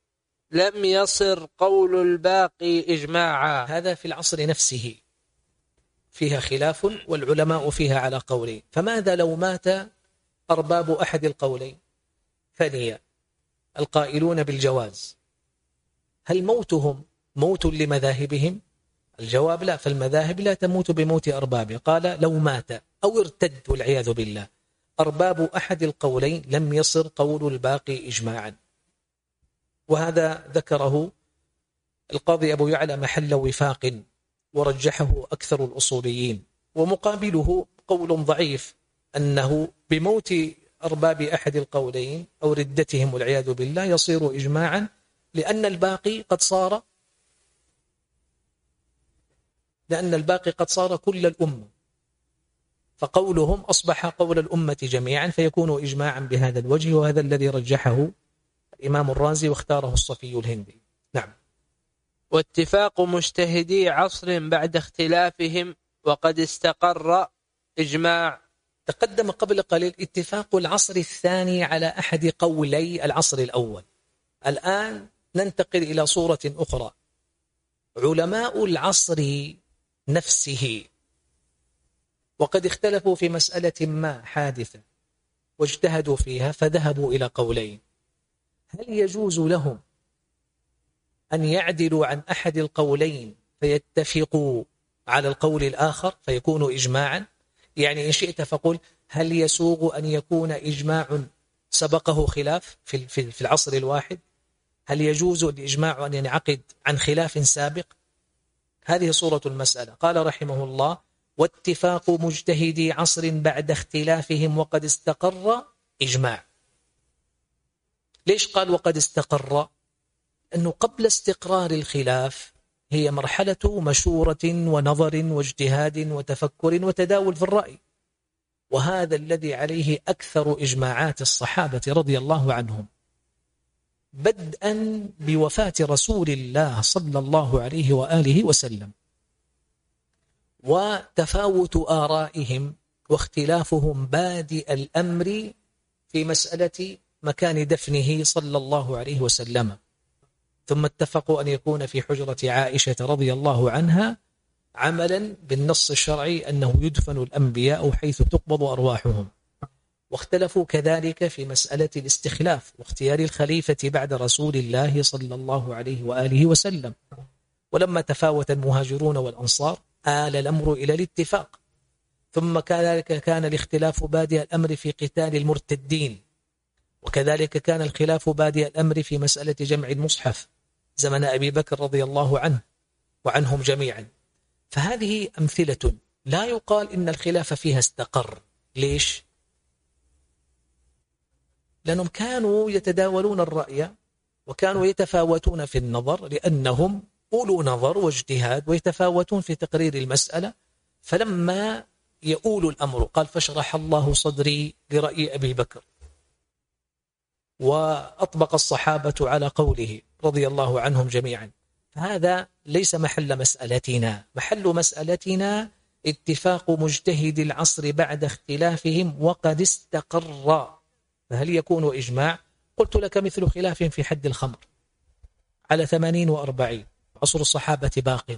لم يصر قول الباقي إجماعا. هذا في العصر نفسه فيها خلاف والعلماء فيها على قولين فماذا لو مات أرباب أحد القولين ثانيا القائلون بالجواز. هل موتهم موت لمذاهبهم؟ الجواب لا فالمذاهب لا تموت بموت أربابه قال لو مات أو ارتد والعياذ بالله. أرباب أحد القولين لم يصر قول الباقي إجماعا. وهذا ذكره القاضي أبو يعلى محل وفاق ورجحه أكثر الأصوليين ومقابله قول ضعيف أنه بموت أرباب أحد القولين أو ردتهم والعياذ بالله يصير إجماعا لأن الباقي قد صار لأن الباقي قد صار كل الأمة. فقولهم أصبح قول الأمة جميعا فيكون إجماعا بهذا الوجه وهذا الذي رجحه الإمام الرازي واختاره الصفي الهندي. نعم. واتفاق مجتهدي عصر بعد اختلافهم وقد استقر إجماع تقدم قبل قليل اتفاق العصر الثاني على أحد قولي العصر الأول. الآن ننتقل إلى صورة أخرى. علماء العصر نفسه. وقد اختلفوا في مسألة ما حادثة واجتهدوا فيها فذهبوا إلى قولين. هل يجوز لهم أن يعدلوا عن أحد القولين فيتفقوا على القول الآخر فيكونوا إجماعا؟ يعني إن شئت فقل هل يسوغ أن يكون إجماع سبقه خلاف في العصر الواحد؟ هل يجوز الإجماع أن ينعقد عن خلاف سابق؟ هذه صورة المسألة. قال رحمه الله واتفاق مجتهدي عصر بعد اختلافهم وقد استقر إجماع. ليش قال وقد استقر؟ أنه قبل استقرار الخلاف هي مرحلة مشورة ونظر واجتهاد وتفكر وتداول في الرأي. وهذا الذي عليه أكثر إجماعات الصحابة رضي الله عنهم. بدءا بوفاة رسول الله صلى الله عليه وآله وسلم. وتفاوت آرائهم واختلافهم بادئ الأمر في مسألة مكان دفنه صلى الله عليه وسلم. ثم اتفقوا أن يكون في حجرة عائشة رضي الله عنها عملا بالنص الشرعي أنه يدفن الأنبياء حيث تقبض أرواحهم. واختلفوا كذلك في مسألة الاستخلاف واختيار الخليفة بعد رسول الله صلى الله عليه وآله وسلم. ولما تفاوت المهاجرون والأنصار آل الأمر إلى الاتفاق. ثم كذلك كان الاختلاف بادئ الأمر في قتال المرتدين. وكذلك كان الخلاف بادئ الأمر في مسألة جمع المصحف. زمن أبي بكر رضي الله عنه وعنهم جميعا. فهذه أمثلة. لا يقال إن الخلاف فيها استقر. ليش؟ لأنهم كانوا يتداولون الرأي وكانوا يتفاوتون في النظر لأنهم أولو نظر واجتهاد ويتفاوتون في تقرير المسألة. فلما يؤول الأمر قال فاشرح الله صدري لرأي أبي بكر. وأطبق الصحابة على قوله رضي الله عنهم جميعا. هذا ليس محل مسألتنا. محل مسألتنا اتفاق مجتهد العصر بعد اختلافهم وقد استقر. فهل يكون إجماع؟ قلت لك مثل خلاف في حد الخمر. على ثمانين وأربعين. عصر الصحابة باق.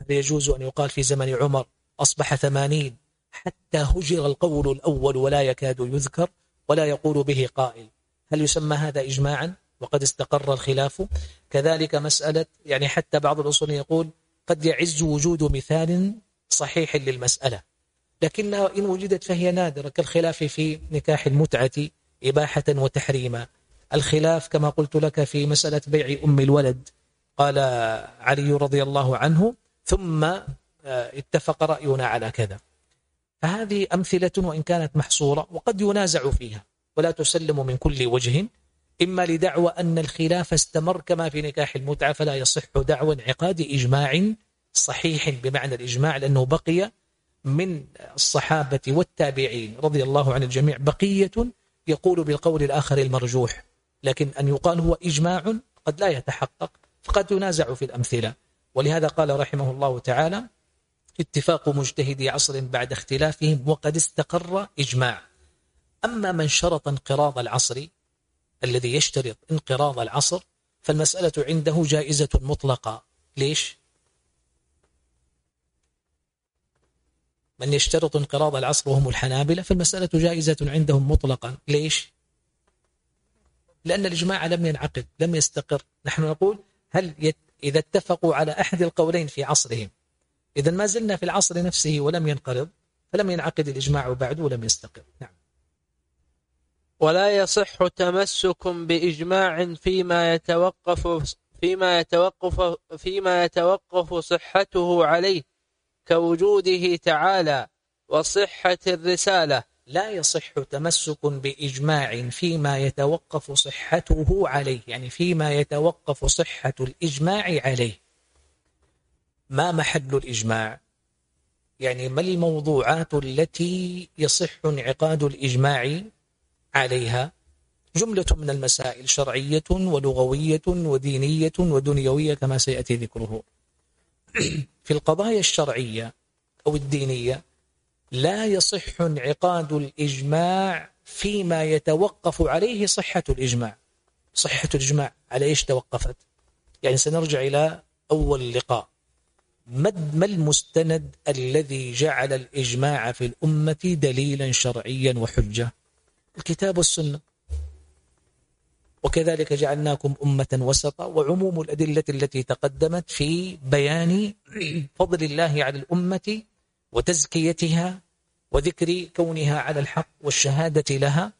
هل يجوز أن يقال في زمن عمر أصبح ثمانين؟ حتى هجر القول الأول ولا يكاد يذكر ولا يقول به قائل. هل يسمى هذا إجماعا؟ وقد استقر الخلاف. كذلك مسألة يعني حتى بعض الأصول يقول قد يعز وجود مثال صحيح للمسألة. لكنها إن وجدت فهي نادرة كالخلاف في نكاح المتعة إباحة وتحريما. الخلاف كما قلت لك في مسألة بيع أم الولد قال علي رضي الله عنه ثم آه، اتفق رأينا على كذا. فهذه أمثلة وإن كانت محصورة وقد ينازع فيها. ولا تسلم من كل وجه إما لدعوى أن الخلاف استمر كما في نكاح المتعة فلا يصح دعوى انعقاد إجماع صحيح بمعنى الإجماع لأنه بقي من الصحابة والتابعين رضي الله عن الجميع بقية يقول بالقول الآخر المرجوح لكن أن يقال هو إجماع قد لا يتحقق فقد ينازع في الأمثلة. ولهذا قال رحمه الله تعالى اتفاق مجتهدي عصر بعد اختلافهم وقد استقر إجماع. أما من شرط انقراض العصر الذي يشترط انقراض العصر فالمسألة عنده جائزة مطلقة. ليش؟ من يشترط انقراض العصر وهم الحنابلة فالمسألة جائزة عندهم مطلقا. ليش؟ لأن الإجماع لم ينعقد لم يستقر. نحن نقول هل يت... إذا اتفقوا على أحد القولين في عصرهم إذا ما زلنا في العصر نفسه ولم ينقرض فلم ينعقد الإجماع بعد ولم يستقر. نعم. ولا يصح تمسك بإجماع فيما يتوقف فيما يتوقف فيما يتوقف صحته عليه كوجوده تعالى وصحة الرسالة. لا يصح تمسك بإجماع فيما يتوقف صحته عليه يعني فيما يتوقف صحة الإجماع عليه. ما محل الإجماع؟ يعني ما الموضوعات التي يصح انعقاد الإجماع؟ عليها جملة من المسائل شرعية ولغوية ودينية ودنيوية كما سيأتي ذكره. *clears throat* في القضايا الشرعية أو الدينية لا يصح انعقاد الإجماع فيما يتوقف عليه صحة الإجماع. صحة الإجماع على إيش توقفت؟ يعني سنرجع إلى أول اللقاء ما المستند الذي جعل الإجماع في الأمة دليلا شرعيا وحجة؟ الكتاب والسنة. وكذلك جعلناكم أمة وسطا وعموم الأدلة التي تقدمت في بيان فضل الله على الأمة وتزكيتها وذكر كونها على الحق والشهادة لها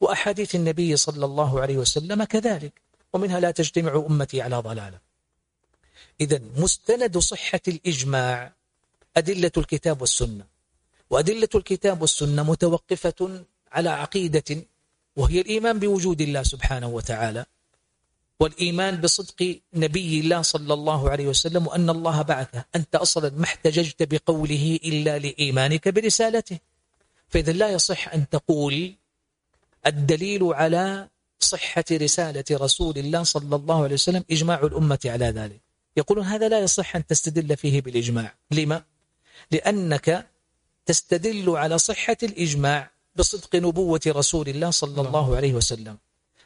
وأحاديث النبي صلى الله عليه وسلم كذلك. ومنها لا تجتمع أمتي على ضلالة. إذا مستند صحة الإجماع أدلة الكتاب والسنة. وأدلة الكتاب والسنة متوقفة على عقيدة وهي الإيمان بوجود الله سبحانه وتعالى والإيمان بصدق نبي الله صلى الله عليه وسلم وأن الله بعثه. أنت أصلا ما احتججت بقوله إلا لإيمانك برسالته. فإذا لا يصح أن تقول الدليل على صحة رسالة رسول الله صلى الله عليه وسلم إجماع الأمة على ذلك. يقولون هذا لا يصح أن تستدل فيه بالإجماع. لما؟ لأنك تستدل على صحة الإجماع. بصدق نبوة رسول الله صلى الله عليه وسلم.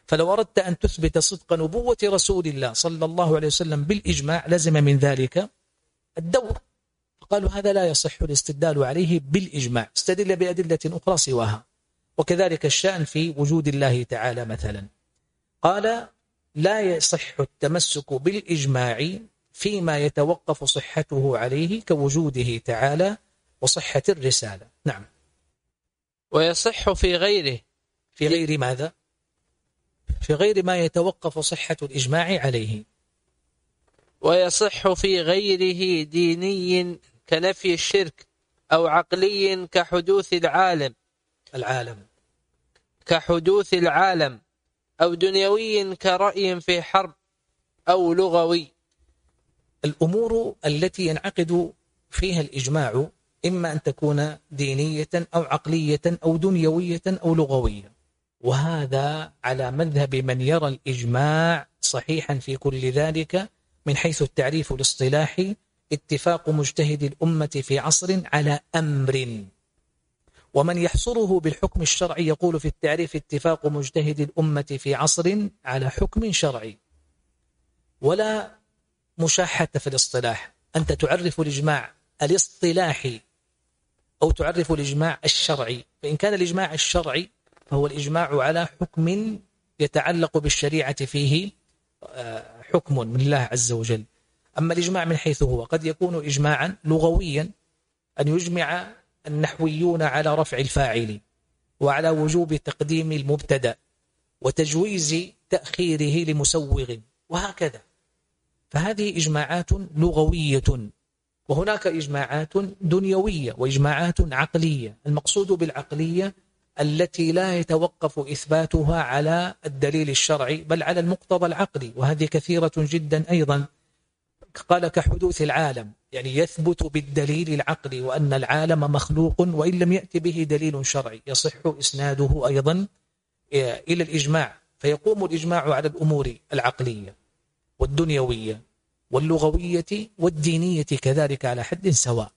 فلو أردت أن تثبت صدق نبوة رسول الله صلى الله عليه وسلم بالإجماع لزم من ذلك. الدور قالوا هذا لا يصح الاستدلال عليه بالإجماع. استدل بأدلة أخرى سواها. وكذلك الشأن في وجود الله تعالى مثلا. قال لا يصح التمسك بالإجماع فيما يتوقف صحته عليه كوجوده تعالى وصحة الرسالة. نعم. ويصح في غيره. في غير ماذا؟ في غير ما يتوقف صحة الإجماع عليه. ويصح في غيره ديني كنفي الشرك أو عقلي كحدوث العالم. العالم. كحدوث العالم أو دنيوي كرأي في حرب أو لغوي. الأمور التي ينعقد فيها الإجماع إما أن تكون دينية أو عقلية أو دنيوية أو لغوية. وهذا على مذهب من يرى الإجماع صحيحا في كل ذلك من حيث التعريف الاصطلاحي اتفاق مجتهد الأمة في عصر على أمر. ومن يحصره بالحكم الشرعي يقول في التعريف اتفاق مجتهد الأمة في عصر على حكم شرعي. ولا مشاحة في الاصطلاح. أنت تعرف الإجماع الاصطلاحي أو تعرف الإجماع الشرعي. فإن كان الإجماع الشرعي فهو الإجماع على حكم يتعلق بالشريعة فيه آه، حكم من الله عز وجل. أما الإجماع من حيث هو قد يكون إجماعا لغويا أن يجمع النحويون على رفع الفاعل وعلى وجوب تقديم المبتدأ وتجويز تأخيره لمسوغ وهكذا. فهذه إجماعات لغوية. وهناك إجماعات دنيوية وإجماعات عقلية. المقصود بالعقلية التي لا يتوقف إثباتها على الدليل الشرعي بل على المقتضى العقلي وهذه كثيرة جدا أيضا. قال كحدوث العالم يعني يثبت بالدليل العقلي وأن العالم مخلوق وإن لم يأتي به دليل شرعي. يصح إسناده أيضا إلى الإجماع. فيقوم الإجماع على الأمور العقلية والدنيوية. واللغوية والدينية كذلك على حد سواء.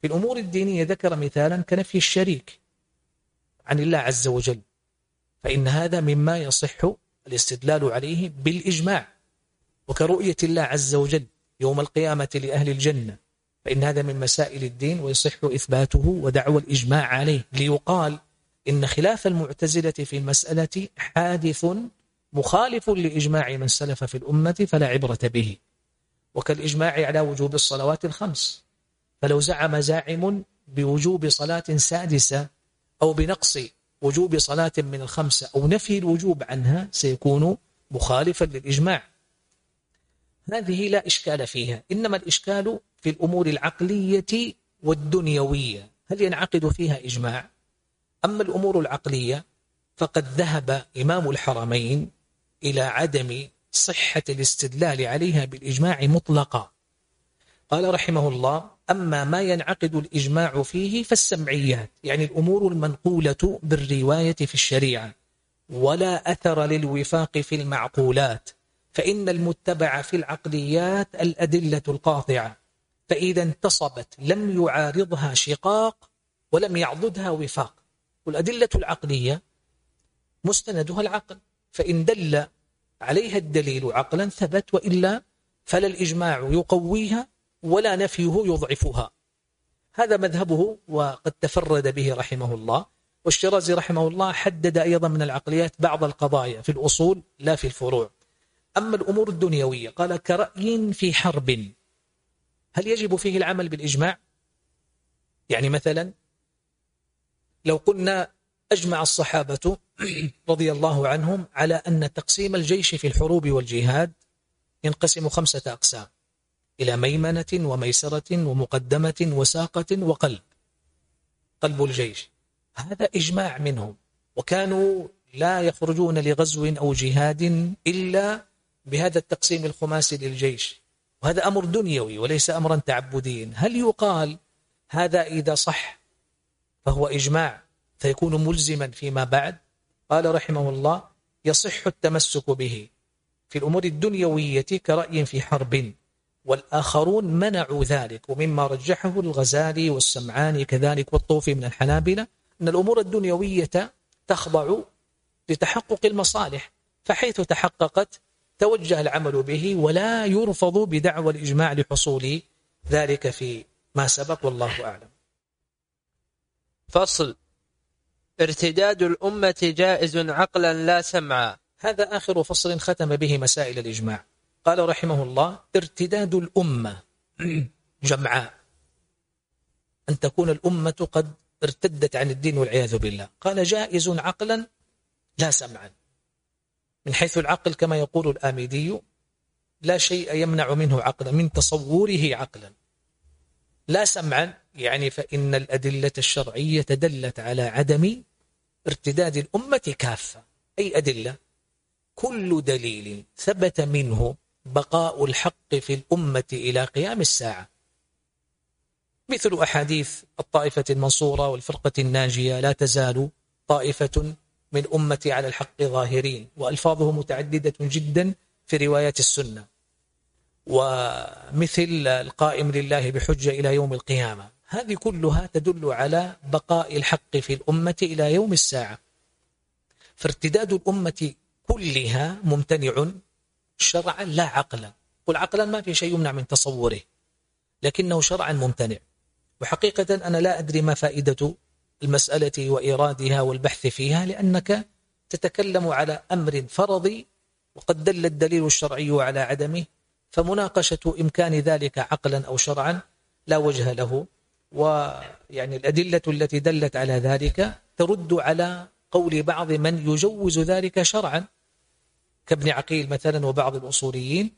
في الأمور الدينية ذكر مثالا كنفي الشريك عن الله عز وجل. فإن هذا مما يصح الاستدلال عليه بالإجماع. وكرؤية الله عز وجل يوم القيامة لأهل الجنة. فإن هذا من مسائل الدين ويصح إثباته ودعوى الإجماع عليه. ليقال إن خلاف المعتزلة في المسألة حادث مخالف لإجماع من سلف في الأمة فلا عبرة به. وكالإجماع على وجوب الصلوات الخمس. فلو زعم زاعم بوجوب صلاة سادسة أو بنقص وجوب صلاة من الخمسة أو نفي الوجوب عنها سيكون مخالفا للإجماع. هذه لا إشكال فيها. إنما الإشكال في الأمور العقلية والدنيوية. هل ينعقد فيها إجماع؟ أما الأمور العقلية فقد ذهب إمام الحرمين إلى عدم صحة الاستدلال عليها بالإجماع مطلقا قال رحمه الله أما ما ينعقد الإجماع فيه فالسمعيات يعني الأمور المنقولة بالرواية في الشريعة ولا أثر للوفاق في المعقولات فإن المتبع في العقليات الأدلة القاطعة فإذا انتصبت لم يعارضها شقاق ولم يعضدها وفاق. والأدلة العقلية مستندها العقل فإن دل عليها الدليل عقلا ثبت وإلا فلا الإجماع يقويها ولا نفيه يضعفها. هذا مذهبه وقد تفرد به رحمه الله. والشرازي رحمه الله حدد أيضا من العقليات بعض القضايا في الأصول لا في الفروع. أما الأمور الدنيوية قال كرأي في حرب. هل يجب فيه العمل بالإجماع؟ يعني مثلا لو قلنا أجمع الصحابة *clears throat* رضي الله عنهم على أن تقسيم الجيش في الحروب والجهاد ينقسم خمسة أقسام إلى ميمنة وميسرة ومقدمة وساقة وقلب قلب الجيش. هذا إجماع منهم وكانوا لا يخرجون لغزو أو جهاد إلا بهذا التقسيم الخماسي للجيش. وهذا أمر دنيوي وليس أمرا تعبديا. هل يقال هذا إذا صح فهو إجماع؟ فيكون ملزما فيما بعد. قال رحمه الله يصح التمسك به في الأمور الدنيوية كرأي في حرب والآخرون منعوا ذلك ومما رجحه الغزالي والسمعاني كذلك والطوفي من الحنابلة أن الأمور الدنيوية تخضع لتحقق المصالح فحيث تحققت توجه العمل به ولا يرفض بدعوى الإجماع لحصول ذلك في ما سبق والله أعلم. فصل. ارتداد الأمة جائز عقلا لا سمعا. هذا آخر فصل ختم به مسائل الإجماع. قال رحمه الله ارتداد الأمة *clears throat* جمعاء أن تكون الأمة قد ارتدت عن الدين والعياذ بالله. قال جائز عقلا لا سمعا. من حيث العقل كما يقول الآمدي لا شيء يمنع منه عقلا من تصوره عقلا. لا سمعا يعني فإن الأدلة الشرعية دلت على عدم ارتداد الأمة كافة. أي أدلة؟ كل دليل ثبت منه بقاء الحق في الأمة إلى قيام الساعة. مثل أحاديث الطائفة المنصورة والفرقة الناجية لا تزال طائفة من أمتي على الحق ظاهرين وألفاظه متعددة جدا في روايات السنة. ومثل القائم لله بحجة إلى يوم القيامة. هذه كلها تدل على بقاء الحق في الأمة إلى يوم الساعة. فارتداد الأمة كلها ممتنع شرعا لا عقلا. قل عقلا ما في شيء يمنع من تصوره لكنه شرعا ممتنع. وحقيقة أنا لا أدري ما فائدة المسألة وإيرادها والبحث فيها لأنك تتكلم على أمر فرضي وقد دل الدليل الشرعي على عدمه فمناقشة إمكان ذلك عقلا أو شرعا لا وجه له. ويعني الأدلة التي دلت على ذلك ترد على قول بعض من يجوز ذلك شرعا. كابن عقيل مثلا وبعض الأصوليين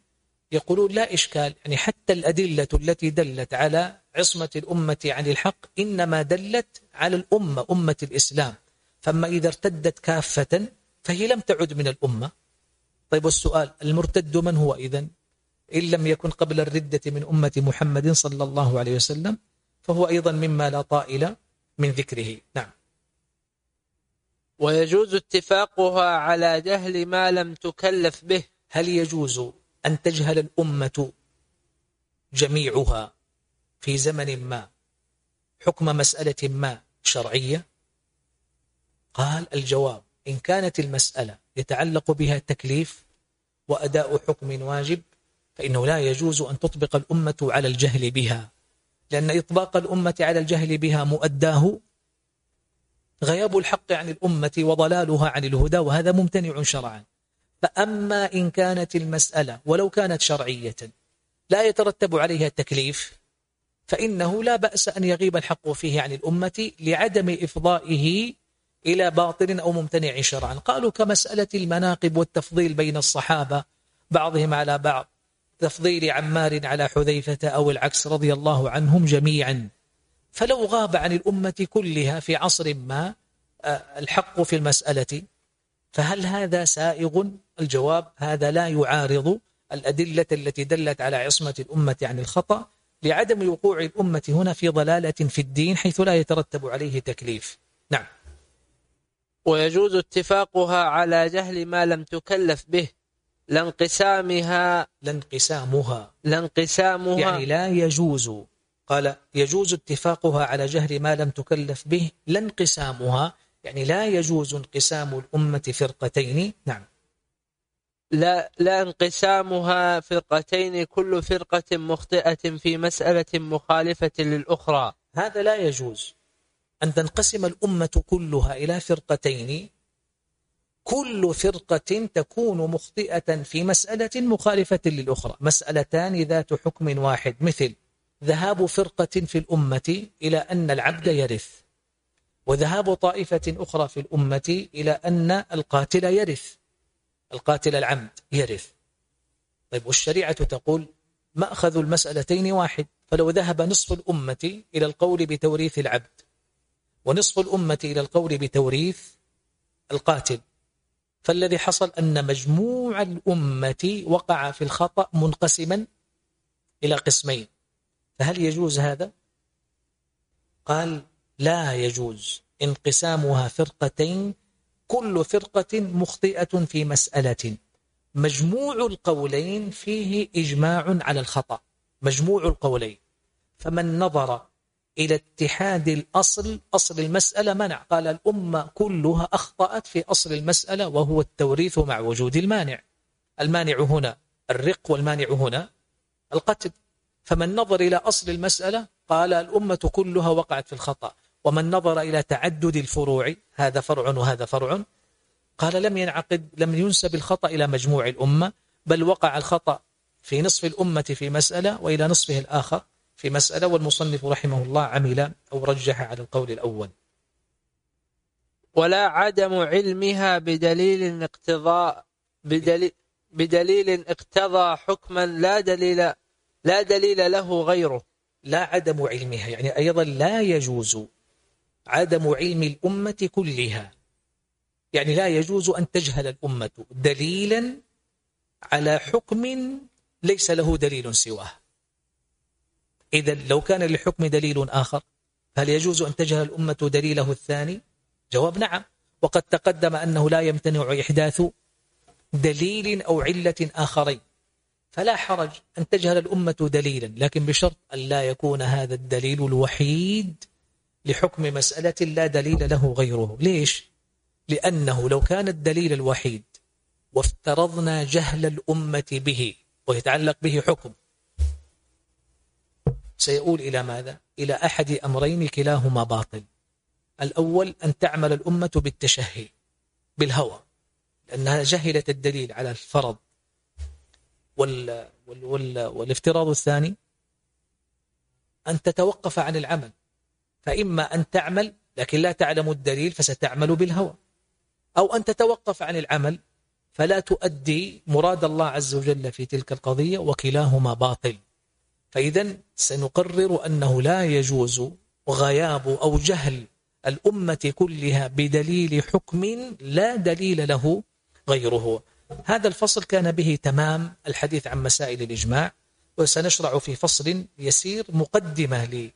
يقولون لا إشكال يعني حتى الأدلة التي دلت على عصمة الأمة عن الحق إنما دلت على الأمة أمة الإسلام. فأما إذا ارتدت كافة فهي لم تعد من الأمة. طيب والسؤال المرتد من هو إذن؟ إن لم يكن قبل الردة من أمة محمد صلى الله عليه وسلم فهو أيضا مما لا طائل من ذكره. نعم. ويجوز اتفاقها على جهل ما لم تكلف به. هل يجوز أن تجهل الأمة جميعها في زمن ما؟ حكم مسألة ما شرعية؟ قال الجواب إن كانت المسألة يتعلق بها تكليف وأداء حكم واجب فإنه لا يجوز أن تطبق الأمة على الجهل بها. لأن إطباق الأمة على الجهل بها مؤداه. غياب الحق عن الأمة وضلالها عن الهدى وهذا ممتنع شرعا. فأما إن كانت المسألة ولو كانت شرعية لا يترتب عليها التكليف فإنه لا بأس أن يغيب الحق فيه عن الأمة لعدم إفضائه إلى باطل أو ممتنع شرعا. قالوا كمسألة المناقب والتفضيل بين الصحابة بعضهم على بعض. تفضيل عمار على حذيفة أو العكس رضي الله عنهم جميعا. فلو غاب عن الأمة كلها في عصر ما آه، الحق في المسألة فهل هذا سائغ؟ الجواب هذا لا يعارض الأدلة التي دلت على عصمة الأمة عن الخطأ لعدم وقوع الأمة هنا في ضلالة في الدين حيث لا يترتب عليه تكليف. نعم. ويجوز اتفاقها على جهل ما لم تكلف به. لانقسامها لانقسامها. لانقسامها يعني لا يجوز. قال يجوز اتفاقها على جهل ما لم تكلف به. لانقسامها. يعني لا يجوز انقسام الأمة فرقتين. نعم. لا, لا انقسامها فرقتين كل فرقة مخطئة في مسألة مخالفة للأخرى. هذا لا يجوز. أن تنقسم الأمة كلها إلى فرقتين كل فرقة تكون مخطئة في مسألة مخالفة للأخرى. مسألتان ذات حكم واحد. مثل ذهاب فرقة في الأمة إلى أن العبد يرث وذهاب طائفة أخرى في الأمة إلى أن القاتل يرث القاتل العمد يرث. طيب والشريعة تقول مأخذ المسألتين واحد. فلو ذهب نصف الأمة إلى القول بتوريث العبد ونصف الأمة إلى القول بتوريث القاتل فالذي حصل أن مجموع الأمة وقع في الخطأ منقسما إلى قسمين. فهل يجوز هذا؟ قال لا يجوز. انقسامها فرقتين كل فرقة مخطئة في مسألة. مجموع القولين فيه إجماع على الخطأ. مجموع القولين. فمن نظر إلى اتحاد الأصل أصل المسألة منع. قال الأمة كلها أخطأت في أصل المسألة وهو التوريث مع وجود المانع. المانع هنا الرق والمانع هنا القتل. فمن نظر إلى أصل المسألة قال الأمة كلها وقعت في الخطأ. ومن نظر إلى تعدد الفروع هذا فرع وهذا فرع. قال لم ينعقد لم ينسب الخطأ إلى مجموع الأمة بل وقع الخطأ في نصف الأمة في مسألة وإلى نصفه الآخر. في مسألة والمصنف رحمه الله عمل أو رجح على القول الأول. ولا عدم علمها بدليل اقتضاء بدليل, بدليل اقتضى حكما لا دليل لا دليل له غيره. لا عدم علمها يعني أيضا لا يجوز عدم علم الأمة كلها. يعني لا يجوز أن تجهل الأمة دليلا على حكم ليس له دليل سواه. إذا لو كان للحكم دليل آخر هل يجوز أن تجهل الأمة دليله الثاني؟ جواب نعم. وقد تقدم أنه لا يمتنع إحداث دليل أو علة آخرين. فلا حرج أن تجهل الأمة دليلا لكن بشرط أن لا يكون هذا الدليل الوحيد لحكم مسألة لا دليل له غيره. ليش؟ لأنه لو كان الدليل الوحيد وافترضنا جهل الأمة به ويتعلق به حكم سيؤول إلى ماذا؟ إلى أحد أمرين كلاهما باطل. الأول أن تعمل الأمة بالتشهي بالهوى لأنها جهلت الدليل على الفرض. وال وال وال والافتراض الثاني أن تتوقف عن العمل. فإما أن تعمل لكن لا تعلم الدليل فستعمل بالهوى. أو أن تتوقف عن العمل فلا تؤدي مراد الله عز وجل في تلك القضية وكلاهما باطل. فإذا سنقرر أنه لا يجوز غياب أو جهل الأمة كلها بدليل حكم لا دليل له غيره. هذا الفصل كان به تمام الحديث عن مسائل الإجماع وسنشرع في فصل يسير مقدمة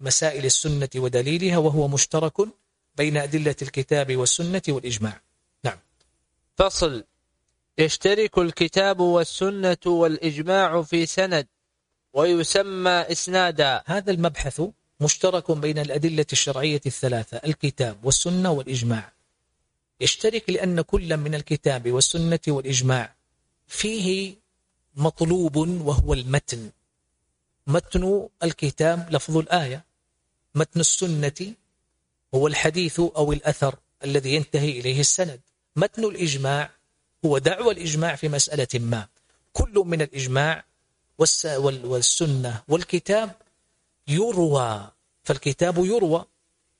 لمسائل السنة ودليلها وهو مشترك بين أدلة الكتاب والسنة والإجماع. نعم. فصل يشترك الكتاب والسنة والإجماع في سند ويسمى إسنادا. هذا المبحث مشترك بين الأدلة الشرعية الثلاثة الكتاب والسنة والإجماع. يشترك لأن كل من الكتاب والسنة والإجماع فيه مطلوب وهو المتن. متن الكتاب لفظ الآية. متن السنة هو الحديث أو الأثر الذي ينتهي إليه السند. متن الإجماع هو دعوى الإجماع في مسألة ما. كل من الإجماع والسنة والكتاب يروى فالكتاب يروى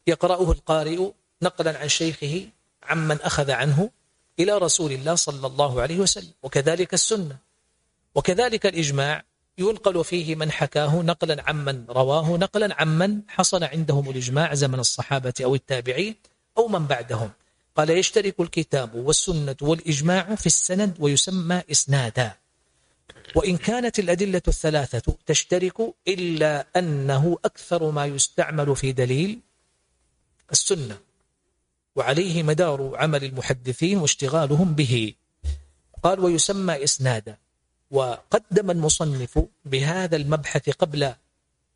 يقرأه القارئ نقلا عن شيخه عمن أخذ عنه إلى رسول الله صلى الله عليه وسلم وكذلك السنة وكذلك الإجماع ينقل فيه من حكاه نقلا عمن رواه نقلا عمن حصل عندهم الإجماع زمن الصحابة أو التابعين أو من بعدهم. قال يشترك الكتاب والسنة والإجماع في السند ويسمى إسنادا. وإن كانت الأدلة الثلاثة تشترك إلا أنه أكثر ما يستعمل في دليل السنة وعليه مدار عمل المحدثين واشتغالهم به. قال ويسمى إسنادا. وقدم المصنف بهذا المبحث قبل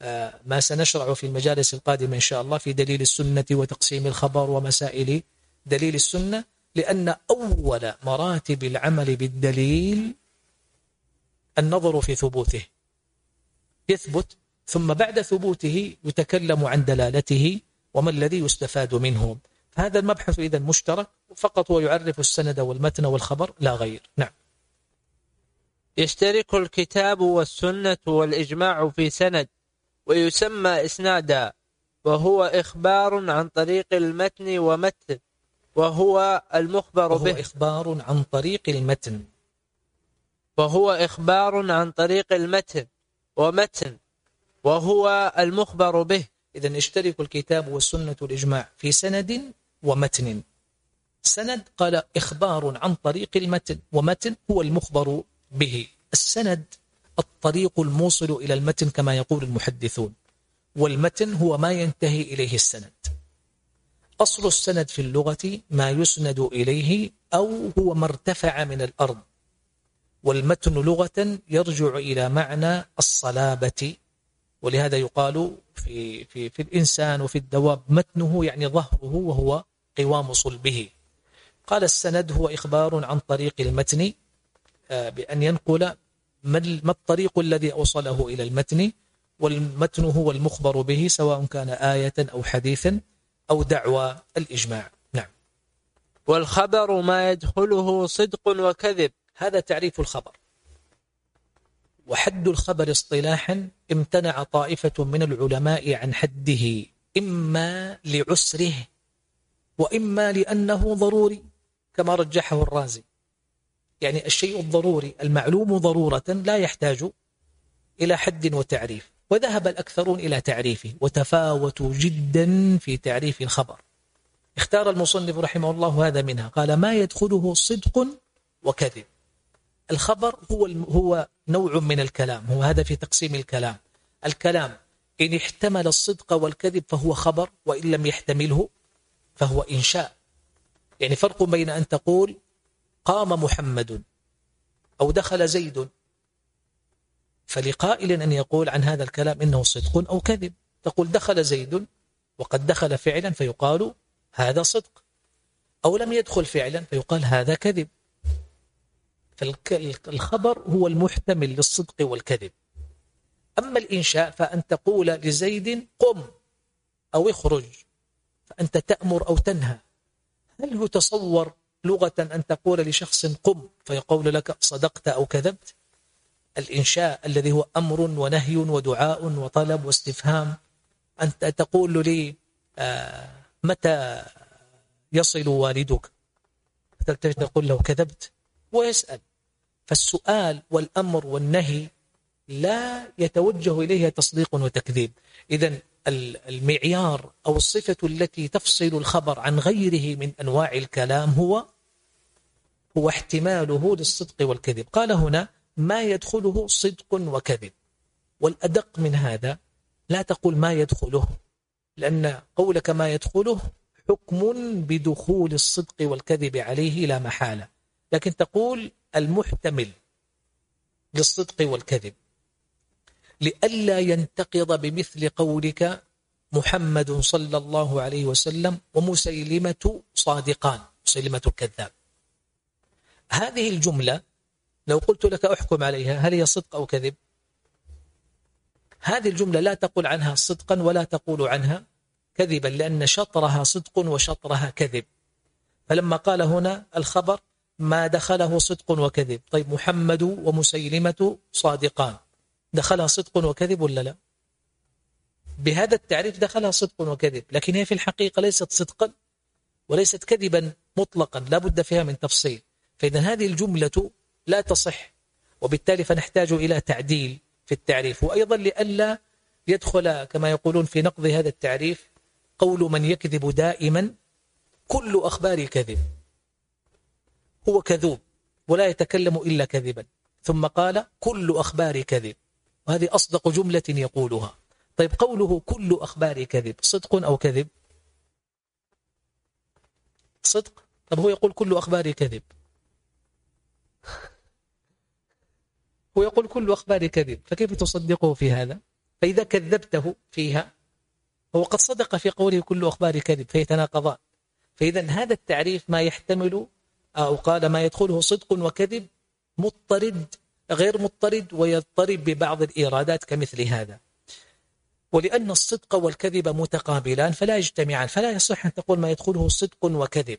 آه، ما سنشرع في المجالس القادمة إن شاء الله في دليل السنة وتقسيم الخبر ومسائل دليل السنة لأن أول مراتب العمل بالدليل النظر في ثبوته. يثبت ثم بعد ثبوته يتكلم عن دلالته وما الذي يستفاد منه. هذا المبحث إذا مشترك فقط هو يعرف السند والمتن والخبر لا غير. نعم. يشترك الكتاب والسنة والإجماع في سند ويسمى إسنادا وهو إخبار عن طريق المتن ومتن وهو المخبر وهو به. إخبار عن طريق المتن. وهو إخبار عن طريق المتن ومتن وهو المخبر به. إذا اشترك الكتاب والسنة والإجماع في سند ومتن. سند قال إخبار عن طريق المتن ومتن هو المخبر به. السند الطريق الموصل إلى المتن كما يقول المحدثون. والمتن هو ما ينتهي إليه السند. أصل السند في اللغة ما يسند إليه أو هو ما ارتفع من الأرض. والمتن لغة يرجع إلى معنى الصلابة ولهذا يقال في, في, في الإنسان وفي الدواب متنه يعني ظهره وهو قوام صلبه. قال السند هو إخبار عن طريق المتن آه، بأن ينقل ما الطريق الذي أوصله إلى المتن والمتن هو المخبر به سواء كان آية أو حديثا أو دعوى الإجماع. نعم. والخبر ما يدخله صدق وكذب. هذا تعريف الخبر. وحد الخبر اصطلاحا امتنع طائفة من العلماء عن حده إما لعسره وإما لأنه ضروري كما رجحه الرازي. يعني الشيء الضروري المعلوم ضرورة لا يحتاج إلى حد وتعريف. وذهب الأكثرون إلى تعريفه وتفاوتوا جدا في تعريف الخبر. اختار المصنف رحمه الله هذا منها. قال ما يدخله صدق وكذب. الخبر هو هو نوع من الكلام هو هذا في تقسيم الكلام. الكلام إن احتمل الصدق والكذب فهو خبر وإن لم يحتمله فهو إنشاء. يعني فرق بين أن تقول قام محمد أو دخل زيد فلقائل أن يقول عن هذا الكلام إنه صدق أو كذب. تقول دخل زيد وقد دخل فعلا فيقال هذا صدق أو لم يدخل فعلا فيقال هذا كذب. فالخبر هو المحتمل للصدق والكذب. أما الإنشاء فأن تقول لزيد قم أو اخرج فأنت تأمر أو تنهى. هل يتصور لغة أن تقول لشخص قم فيقول لك صدقت أو كذبت؟ الإنشاء الذي هو أمر ونهي ودعاء وطلب واستفهام. أنت تقول لي آه متى يصل والدك؟ تقول له كذبت ويسأل. فالسؤال والأمر والنهي لا يتوجه إليها تصديق وتكذيب. إذا المعيار أو الصفة التي تفصل الخبر عن غيره من أنواع الكلام هو هو احتماله للصدق والكذب. قال هنا ما يدخله صدق وكذب. والأدق من هذا لا تقول ما يدخله لأن قولك ما يدخله حكم بدخول الصدق والكذب عليه لا محالة. لكن تقول المحتمل للصدق والكذب. لئلا ينتقض بمثل قولك محمد صلى الله عليه وسلم ومسيلمة صادقان مسيلمة الكذاب هذه الجملة لو قلت لك أحكم عليها هل هي صدق أو كذب؟ هذه الجملة لا تقول عنها صدقا ولا تقول عنها كذبا لأن شطرها صدق وشطرها كذب. فلما قال هنا الخبر ما دخله صدق وكذب. طيب محمد ومسيلمة صادقان. دخلها صدق وكذب ولا لا؟ بهذا التعريف دخلها صدق وكذب لكن هي في الحقيقة ليست صدقا وليست كذبا مطلقا لا بد فيها من تفصيل. فإذا هذه الجملة لا تصح وبالتالي فنحتاج إلى تعديل في التعريف. وأيضا لئلا يدخل كما يقولون في نقض هذا التعريف قول من يكذب دائما كل أخبار كذب هو كذوب ولا يتكلم إلا كذبا. ثم قال كل أخبار كذب. وهذه أصدق جملة يقولها. طيب قوله كل أخبار كذب صدق أو كذب؟ صدق؟ طب هو يقول كل أخبار كذب. *laughs* هو يقول كل أخبار كذب فكيف تصدقه في هذا؟ فإذا كذبته فيها هو قد صدق في قوله كل أخبار كذب فيتناقضان فإذا هذا التعريف ما يحتمل أو قال ما يدخله صدق وكذب مضطرد غير مضطرد ويضطرب ببعض الإيرادات كمثل هذا. ولأن الصدق والكذب متقابلان فلا يجتمعان فلا يصح أن تقول ما يدخله صدق وكذب.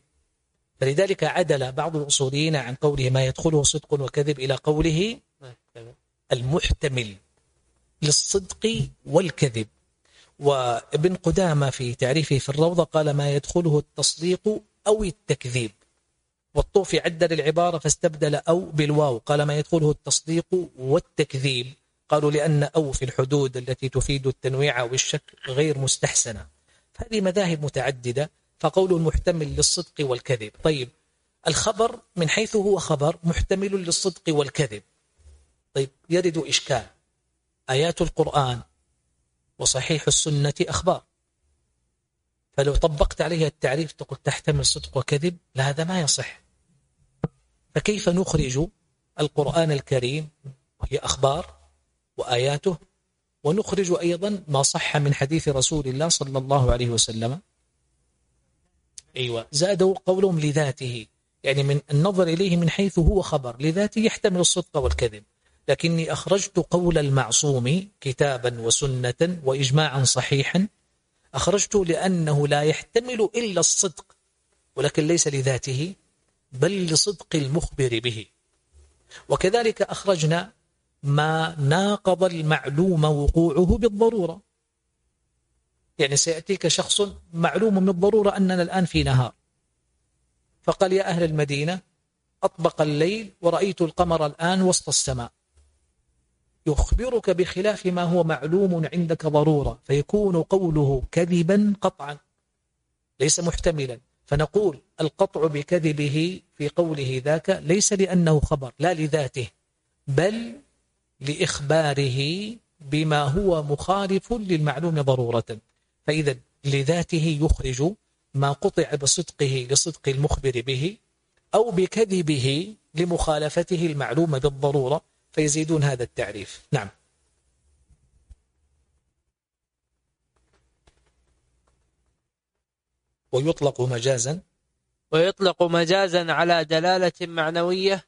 فلذلك عدل بعض الأصوليين عن قوله ما يدخله صدق وكذب إلى قوله المحتمل للصدق والكذب. وابن قدامة في تعريفه في الروضة قال ما يدخله التصديق أو التكذيب. والطوفي عدل العبارة فاستبدل أو بالواو. قال ما يدخله التصديق والتكذيب. قالوا لأن أو في الحدود التي تفيد التنويع والشك غير مستحسنة. هذه مذاهب متعددة فقول محتمل للصدق والكذب. طيب الخبر من حيث هو خبر محتمل للصدق والكذب. طيب يرد إشكال. آيات القرآن وصحيح السنة أخبار. فلو طبقت عليها التعريف تقول تحتمل صدق وكذب لا هذا ما يصح. فكيف نخرج القرآن الكريم وهي أخبار وآياته ونخرج أيضا ما صح من حديث رسول الله صلى الله عليه وسلم؟ أيوة زادوا قولهم لذاته يعني من النظر إليه من حيث هو خبر لذاته يحتمل الصدق والكذب. لكني أخرجت قول المعصوم كتابا وسنة وإجماعا صحيحا أخرجت لأنه لا يحتمل إلا الصدق ولكن ليس لذاته. بل لصدق المخبر به. وكذلك أخرجنا ما ناقض المعلوم وقوعه بالضرورة. يعني سيأتيك شخص معلوم بالضرورة أننا الآن في نهار. فقال يا أهل المدينة أطبق الليل ورأيت القمر الآن وسط السماء. يخبرك بخلاف ما هو معلوم عندك ضرورة فيكون قوله كذبا قطعا ليس محتملا. فنقول القطع بكذبه في قوله ذاك ليس لأنه خبر لا لذاته بل لإخباره بما هو مخالف للمعلوم ضرورة. فإذا لذاته يخرج ما قطع بصدقه لصدق المخبر به أو بكذبه لمخالفته المعلوم بالضرورة فيزيدون هذا التعريف. نعم. ويطلق مجازا؟ ويطلق مجازا على دلالة معنوية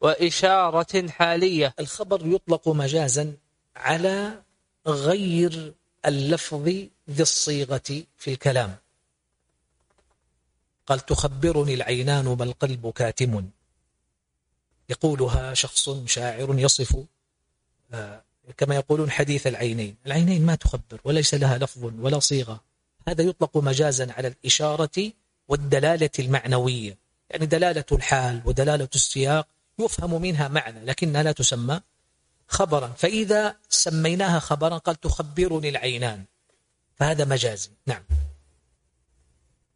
وإشارة حالية. الخبر يطلق مجازا على غير اللفظ ذي الصيغة في الكلام. قال تخبرني العينان ما القلب كاتم. يقولها شخص شاعر يصف آه، كما يقولون حديث العينين. العينين ما تخبر وليس لها لفظ ولا صيغة. هذا يطلق مجازا على الإشارة والدلالة المعنوية. يعني دلالة الحال ودلالة السياق يفهم منها معنى لكنها لا تسمى خبرا. فإذا سميناها خبرا قال تخبرني العينان. فهذا مجازي نعم.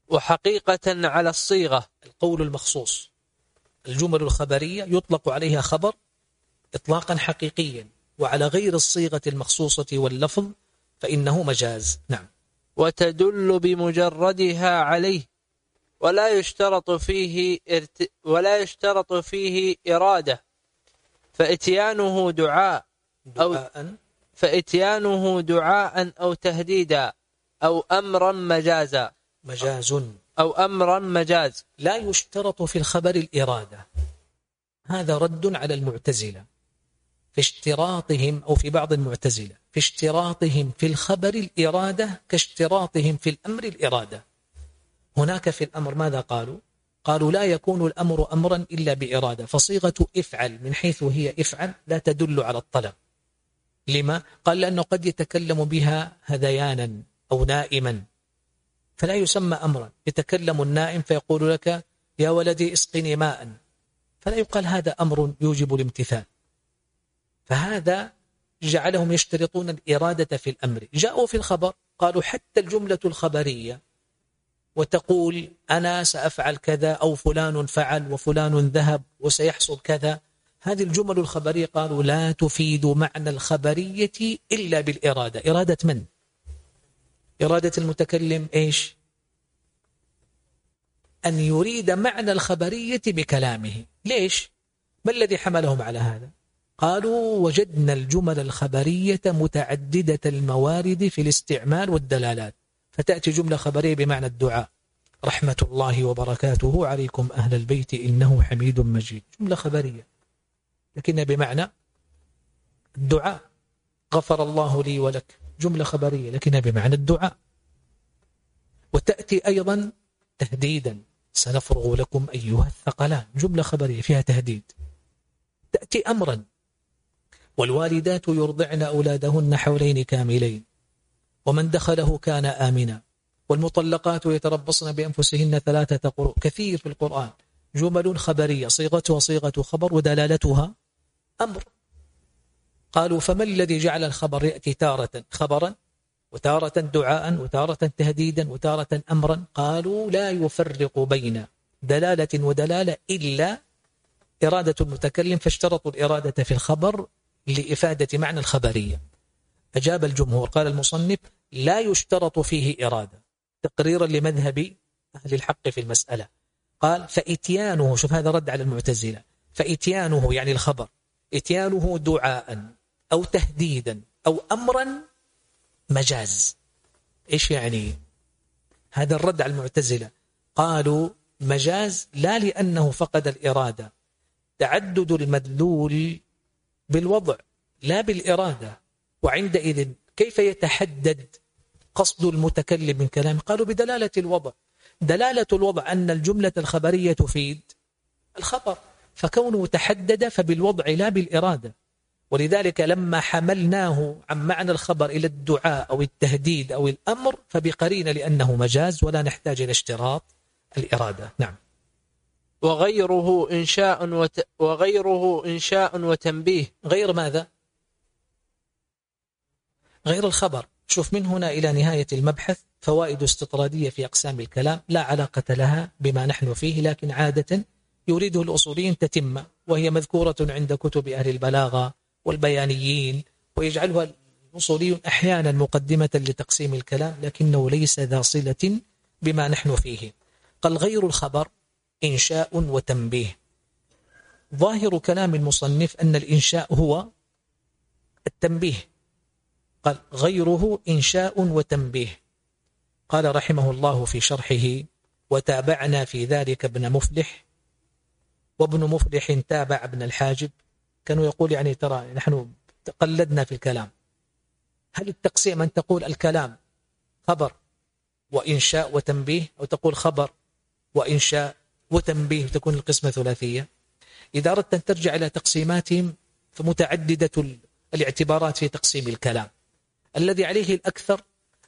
وحقيقة على الصيغة. القول المخصوص. الجمل الخبرية يطلق عليها خبر إطلاقا حقيقيا. وعلى غير الصيغة المخصوصة واللفظ فإنه مجاز. نعم. وتدل بمجردها عليه ولا يشترط فيه ارت... ولا يشترط فيه إرادة. فإتيانه دعاء أو فإتيانه دعاء أو تهديدا أو أمرا مجازا. مجاز. أو أمرا مجاز. لا يشترط في الخبر الإرادة. هذا رد على المعتزلة. في اشتراطهم أو في بعض المعتزلة في اشتراطهم في الخبر الإرادة كاشتراطهم في الأمر الإرادة. هناك في الأمر ماذا قالوا؟ قالوا لا يكون الأمر أمرا إلا بإرادة. فصيغة افعل من حيث هي افعل لا تدل على الطلب. لما؟ قال لأنه قد يتكلم بها هذيانا أو نائما. فلا يسمى أمرا. يتكلم النائم فيقول لك يا ولدي اسقني ماء. فلا يقال هذا أمر يوجب الامتثال. فهذا جعلهم يشترطون الإرادة في الأمر جاءوا في الخبر قالوا حتى الجملة الخبرية وتقول أنا سأفعل كذا أو فلان فعل وفلان ذهب وسيحصل كذا هذه الجمل الخبرية قالوا لا تفيد معنى الخبرية إلا بالإرادة إرادة من؟ إرادة المتكلم إيش؟ أن يريد معنى الخبرية بكلامه ليش؟ ما الذي حملهم على هذا؟ قالوا وجدنا الجمل الخبرية متعددة الموارد في الاستعمال والدلالات. فتأتي جملة خبرية بمعنى الدعاء. رحمة الله وبركاته عليكم أهل البيت إنه حميد مجيد. جملة خبرية. لكنها بمعنى الدعاء. غفر الله لي ولك. جملة خبرية. لكنها بمعنى الدعاء. وتأتي أيضا تهديدا. سنفرغ لكم أيها الثقلان. جملة خبرية. فيها تهديد. تأتي أمرا. والوالدات يرضعن أولادهن حولين كاملين. ومن دخله كان آمنا. والمطلقات يتربصن بأنفسهن ثلاثة قروء كثير في القرآن. جمل خبرية صيغتها صيغة خبر ودلالتها أمر. قالوا فما الذي جعل الخبر يأتي تارة خبرا وتارة دعاء وتارة تهديدا وتارة أمرا؟ قالوا لا يفرق بين دلالة ودلالة إلا إرادة المتكلم فاشترطوا الإرادة في الخبر لإفادة معنى الخبرية. أجاب الجمهور قال المصنف لا يشترط فيه إرادة. تقريرا لمذهب أهل الحق في المسألة. قال فإتيانه شوف هذا رد على المعتزلة. فإتيانه يعني الخبر. إتيانه دعاء أو تهديدا أو أمرا مجاز. إيش يعني؟ هذا الرد على المعتزلة. قالوا مجاز لا لأنه فقد الإرادة. تعدد المدلول بالوضع لا بالإرادة. وعندئذ كيف يتحدد قصد المتكلم من كلامه قالوا بدلالة الوضع. دلالة الوضع أن الجملة الخبرية تفيد الخبر. فكونه تحدد فبالوضع لا بالإرادة. ولذلك لما حملناه عن معنى الخبر إلى الدعاء أو التهديد أو الأمر فبقرين لأنه مجاز ولا نحتاج إلى اشتراط الإرادة. نعم. وغيره إنشاء وت... وغيره إنشاء وتنبيه. غير ماذا؟ غير الخبر. شوف من هنا إلى نهاية المبحث فوائد استطرادية في أقسام الكلام لا علاقة لها بما نحن فيه لكن عادة يريده الأصوليين تتمة وهي مذكورة عند كتب أهل البلاغة والبيانيين ويجعلها الأصوليون أحيانا مقدمة لتقسيم الكلام لكنه ليس ذا صلة بما نحن فيه. قال غير الخبر إنشاء وتنبيه. ظاهر كلام المصنف أن الإنشاء هو التنبيه. قال غيره إنشاء وتنبيه. قال رحمه الله في شرحه وتابعنا في ذلك ابن مفلح. وابن مفلح تابع ابن الحاجب. كانوا يقول يعني ترى نحن قلدنا في الكلام. هل التقسيم أن تقول الكلام خبر وإنشاء وتنبيه أو تقول خبر وإنشاء وتنبيه تكون القسمة ثلاثية. إذا أردت أن ترجع إلى تقسيماتهم فمتعددة الاعتبارات في تقسيم الكلام. الذي عليه الأكثر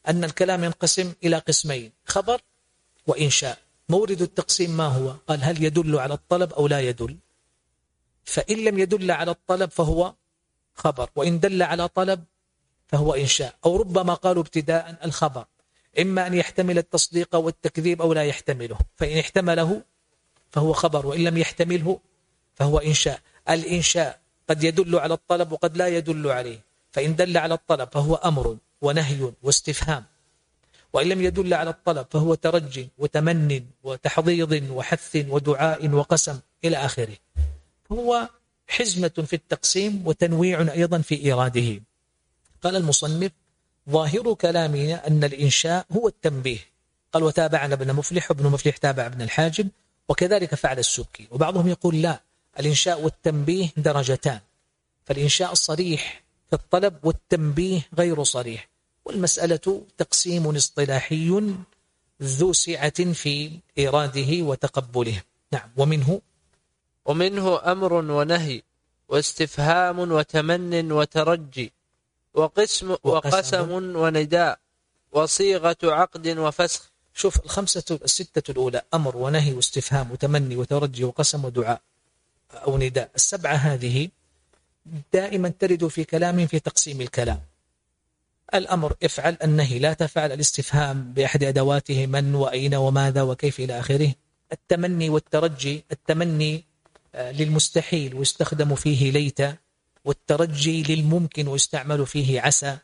أن الكلام ينقسم إلى قسمين خبر وإنشاء. مورد التقسيم ما هو؟ قال هل يدل على الطلب أو لا يدل؟ فإن لم يدل على الطلب فهو خبر وإن دل على طلب فهو إنشاء. أو ربما قالوا ابتداء الخبر إما أن يحتمل التصديق والتكذيب أو لا يحتمله. فإن احتمله فهو خبر وإن لم يحتمله فهو إنشاء. الإنشاء قد يدل على الطلب وقد لا يدل عليه. فإن دل على الطلب فهو أمر ونهي واستفهام. وإن لم يدل على الطلب فهو ترج وتمن وتحضيض وحث ودعاء وقسم إلى آخره. هو حزمة في التقسيم وتنويع أيضا في إيراده. قال المصنف ظاهر كلامنا أن الإنشاء هو التنبيه. قال وتابعنا ابن مفلح وابن مفلح تابع ابن الحاجب. وكذلك فعل السبكي. وبعضهم يقول لا الإنشاء والتنبيه درجتان. فالإنشاء الصريح في الطلب والتنبيه غير صريح. والمسألة تقسيم اصطلاحي ذو سعة في إيراده وتقبله. نعم ومنه؟ ومنه أمر ونهي واستفهام وتمن وترجي وقسم. وقسم ونداء وصيغة عقد وفسخ. شوف الخمسة الستة الأولى أمر ونهي واستفهام وتمني وترجي وقسم ودعاء أو نداء. السبعة هذه دائما ترد في كلام في تقسيم الكلام. الأمر افعل النهي لا تفعل. الاستفهام بأحد أدواته من وأين وماذا وكيف إلى آخره. التمني والترجي التمني آه، للمستحيل ويستخدم فيه ليت والترجي للممكن ويستعمل فيه عسى.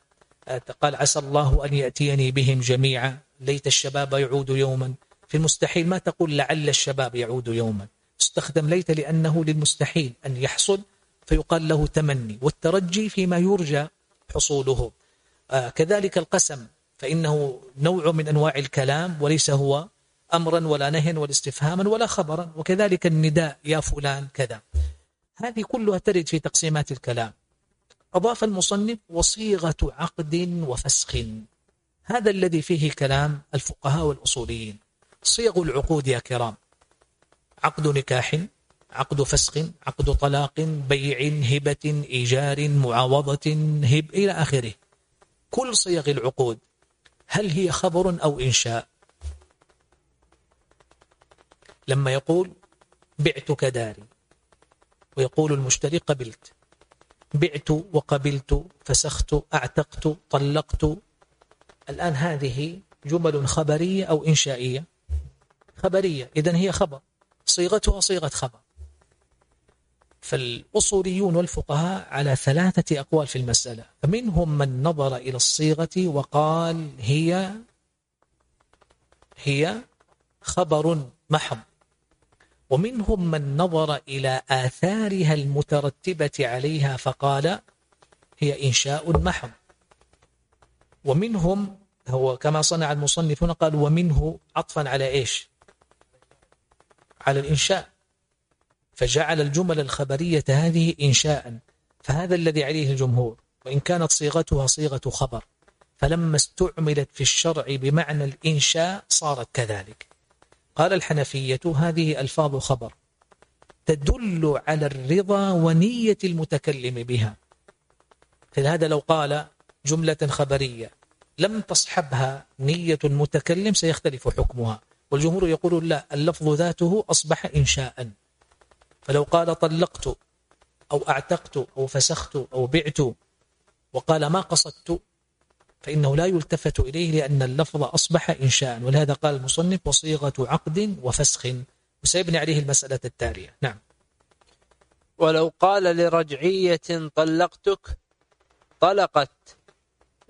آه، قال عسى الله أن يأتيني بهم جميعا. ليت الشباب يعود يوما. في المستحيل ما تقول لعل الشباب يعود يوما. استخدم ليت لأنه للمستحيل أن يحصل فيقال له تمني. والترجي فيما يرجى حصوله. آه كذلك القسم فإنه نوع من أنواع الكلام وليس هو أمرا ولا نهيا ولا استفهاما ولا خبرا. وكذلك النداء يا فلان كذا. هذه كلها ترد في تقسيمات الكلام. أضاف المصنف وصيغة عقد وفسخ. هذا الذي فيه كلام الفقهاء والأصوليين. صيغ العقود يا كرام. عقد نكاح عقد فسخ عقد طلاق بيع هبة إيجار معاوضة هب إلى آخره. كل صيغ العقود هل هي خبر أو إنشاء؟ لما يقول بعتك داري ويقول المشتري قبلت. بعت وقبلت فسخت أعتقت طلقت الآن هذه جمل خبرية أو إنشائية. خبرية. إذن هي خبر. صيغتها صيغة خبر. فالأصوليون والفقهاء على ثلاثة أقوال في المسألة. فمنهم من نظر إلى الصيغة وقال هي هي خبر محض. ومنهم من نظر إلى آثارها المترتبة عليها فقال هي إنشاء محض. ومنهم هو كما صنع المصنف هنا قال ومنه عطفا على إيش؟ على الإنشاء. فجعل الجمل الخبرية هذه إنشاء فهذا الذي عليه الجمهور. وإن كانت صيغتها صيغة خبر. فلما استعملت في الشرع بمعنى الإنشاء صارت كذلك. قال الحنفية هذه ألفاظ خبر. تدل على الرضا ونية المتكلم بها. فهذا لو قال جملة خبرية. لم تصحبها نية المتكلم سيختلف حكمها. والجمهور يقول لا اللفظ ذاته أصبح إنشاء. فلو قال طلقت أو أعتقت أو فسخت أو بعت وقال ما قصدت فإنه لا يلتفت إليه لأن اللفظ أصبح إنشاء. ولهذا قال المصنف وصيغة عقد وفسخ. وسيبني عليه المسألة التالية. نعم. ولو قال لرجعية طلقتك طلقت.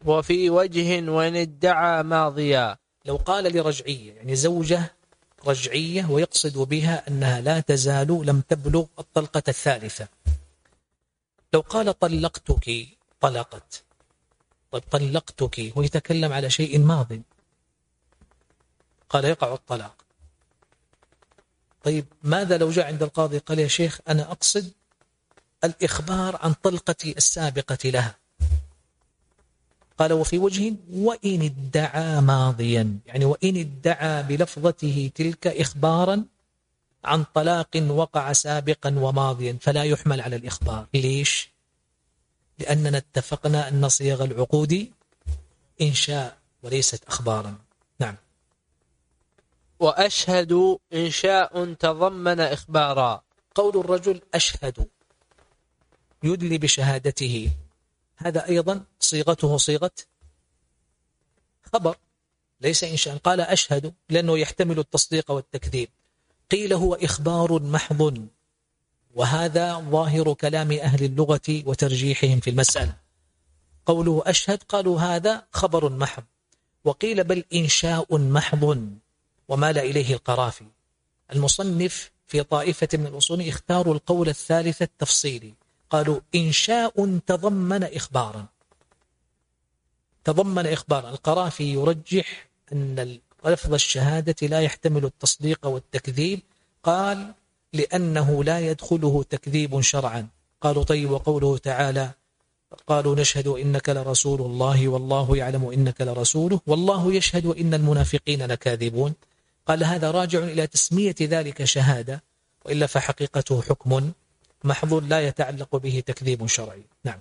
وفي وجه وإن ادعى ماضيا. لو قال لرجعية يعني زوجة رجعية ويقصد بها أنها لا تزال لم تبلغ الطلقة الثالثة. لو قال طلقتك طلقت. طيب طلقتك ويتكلم على شيء ماض قال يقع الطلاق. طيب ماذا لو جاء عند القاضي قال يا شيخ أنا أقصد الإخبار عن طلقتي السابقة لها؟ قال وفي وجه وإن ادعى ماضيا يعني وإن ادعى بلفظته تلك إخبارا عن طلاق وقع سابقا وماضيا فلا يحمل على الإخبار. ليش؟ لأننا اتفقنا أن صيغ العقود إنشاء وليست أخبارا. نعم. وأشهد إنشاء تضمن إخبارا. قول الرجل أشهد يدلي بشهادته. هذا أيضا صيغته صيغة خبر ليس إنشاء قال أشهد لأنه يحتمل التصديق والتكذيب. قيل هو إخبار محض وهذا ظاهر كلام أهل اللغة وترجيحهم في المسألة. قوله أشهد قالوا هذا خبر محض. وقيل بل إنشاء محض ومال إليه القرافي. المصنف في طائفة من الأصول اختاروا القول الثالث التفصيلي. قالوا إنشاء تضمن إخبارا. تضمن إخبارا القرافي يرجح أن لفظ الشهادة لا يحتمل التصديق والتكذيب. قال لأنه لا يدخله تكذيب شرعا. قالوا طيب وقوله تعالى قالوا نشهد إنك لرسول الله والله يعلم إنك لرسوله والله يشهد إن المنافقين لكاذبون. قال هذا راجع إلى تسمية ذلك شهادة وإلا فحقيقته حكم. محظ لا يتعلق به تكذيب شرعي. نعم.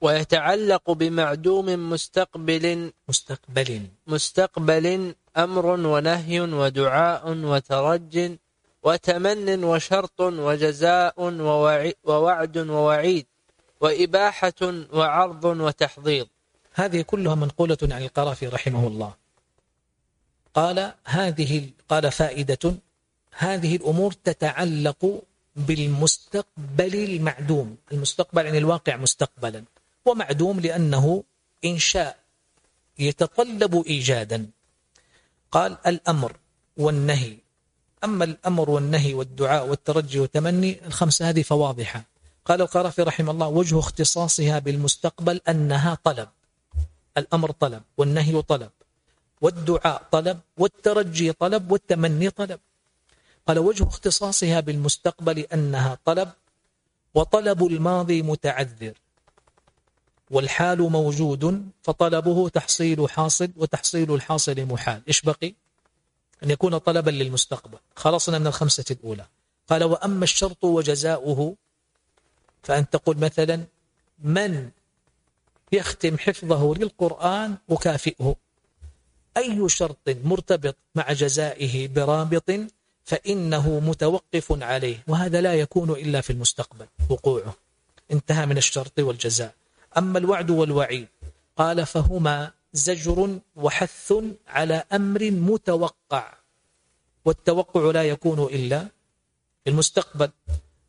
ويتعلق بمعدوم مستقبل مستقبل. مستقبل أمر ونهي ودعاء وترج وتمن وشرط وجزاء ووعد ووعيد وإباحة وعرض وتحضيض. هذه كلها منقولة عن القرافي رحمه الله. قال هذه قال فائدة هذه الأمور تتعلق بالمستقبل المعدوم. المستقبل يعني الواقع مستقبلا. ومعدوم لأنه إنشاء يتطلب إيجادا. قال الأمر والنهي. أما الأمر والنهي والدعاء والترجي والتمني الخمسة هذه فواضحة. قال القرافي رحمه الله وجه اختصاصها بالمستقبل أنها طلب. الأمر طلب والنهي طلب. والدعاء طلب والترجي طلب والتمني طلب. قال وجه اختصاصها بالمستقبل أنها طلب وطلب الماضي متعذر والحال موجود فطلبه تحصيل حاصل وتحصيل الحاصل محال. إيش بقي؟ أن يكون طلبا للمستقبل. خلصنا من الخمسة الأولى. قال وأما الشرط وجزاؤه فأن تقول مثلا من يختم حفظه للقرآن أكافئه أي شرط مرتبط مع جزائه برابط فإنه متوقف عليه وهذا لا يكون إلا في المستقبل وقوعه. انتهى من الشرط والجزاء. أما الوعد والوعيد قال فهما زجر وحث على أمر متوقع والتوقع لا يكون إلا المستقبل.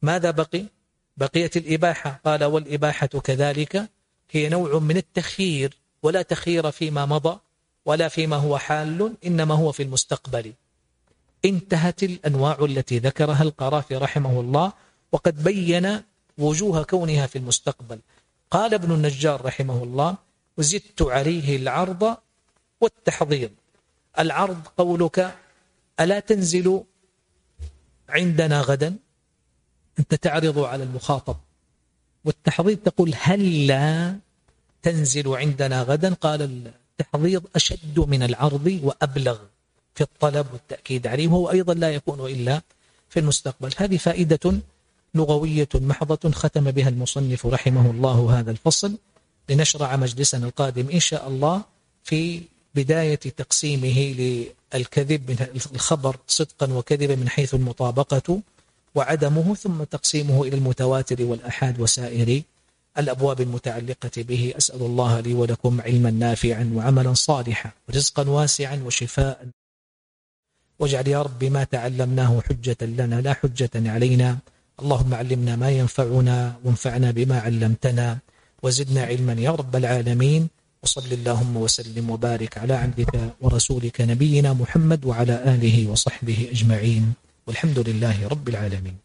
ماذا بقي؟ بقيت الإباحة. قال والإباحة كذلك هي نوع من التخيير ولا تخيير فيما مضى ولا فيما هو حال إنما هو في المستقبل. انتهت الأنواع التي ذكرها القرافي رحمه الله وقد بين وجوه كونها في المستقبل. قال ابن النجار رحمه الله وزدت عليه العرض والتحضير. العرض قولك ألا تنزل عندنا غدا؟ أنت تعرض على المخاطب. والتحضير تقول هل لا تنزل عندنا غدا؟ قال التحضير أشد من العرض وأبلغ. في الطلب والتأكيد عليه وهو أيضا لا يكون إلا في المستقبل. هذه فائدة لغوية محضة ختم بها المصنف رحمه الله هذا الفصل لنشرع مجلسنا القادم إن شاء الله في بداية تقسيمه للكذب من الخبر صدقا وكذبا من حيث المطابقة وعدمه ثم تقسيمه إلى المتواتر والأحاد وسائر الأبواب المتعلقة به. أسأل الله لي ولكم علما نافعا وعملا صالحا ورزقا واسعا وشفاء. واجعل يا رب ما تعلمناه حجة لنا لا حجة علينا. اللهم علمنا ما ينفعنا وانفعنا بما علمتنا وزدنا علما يا رب العالمين. وصل اللهم وسلم وبارك على عبدك ورسولك نبينا محمد وعلى آله وصحبه أجمعين. والحمد لله رب العالمين.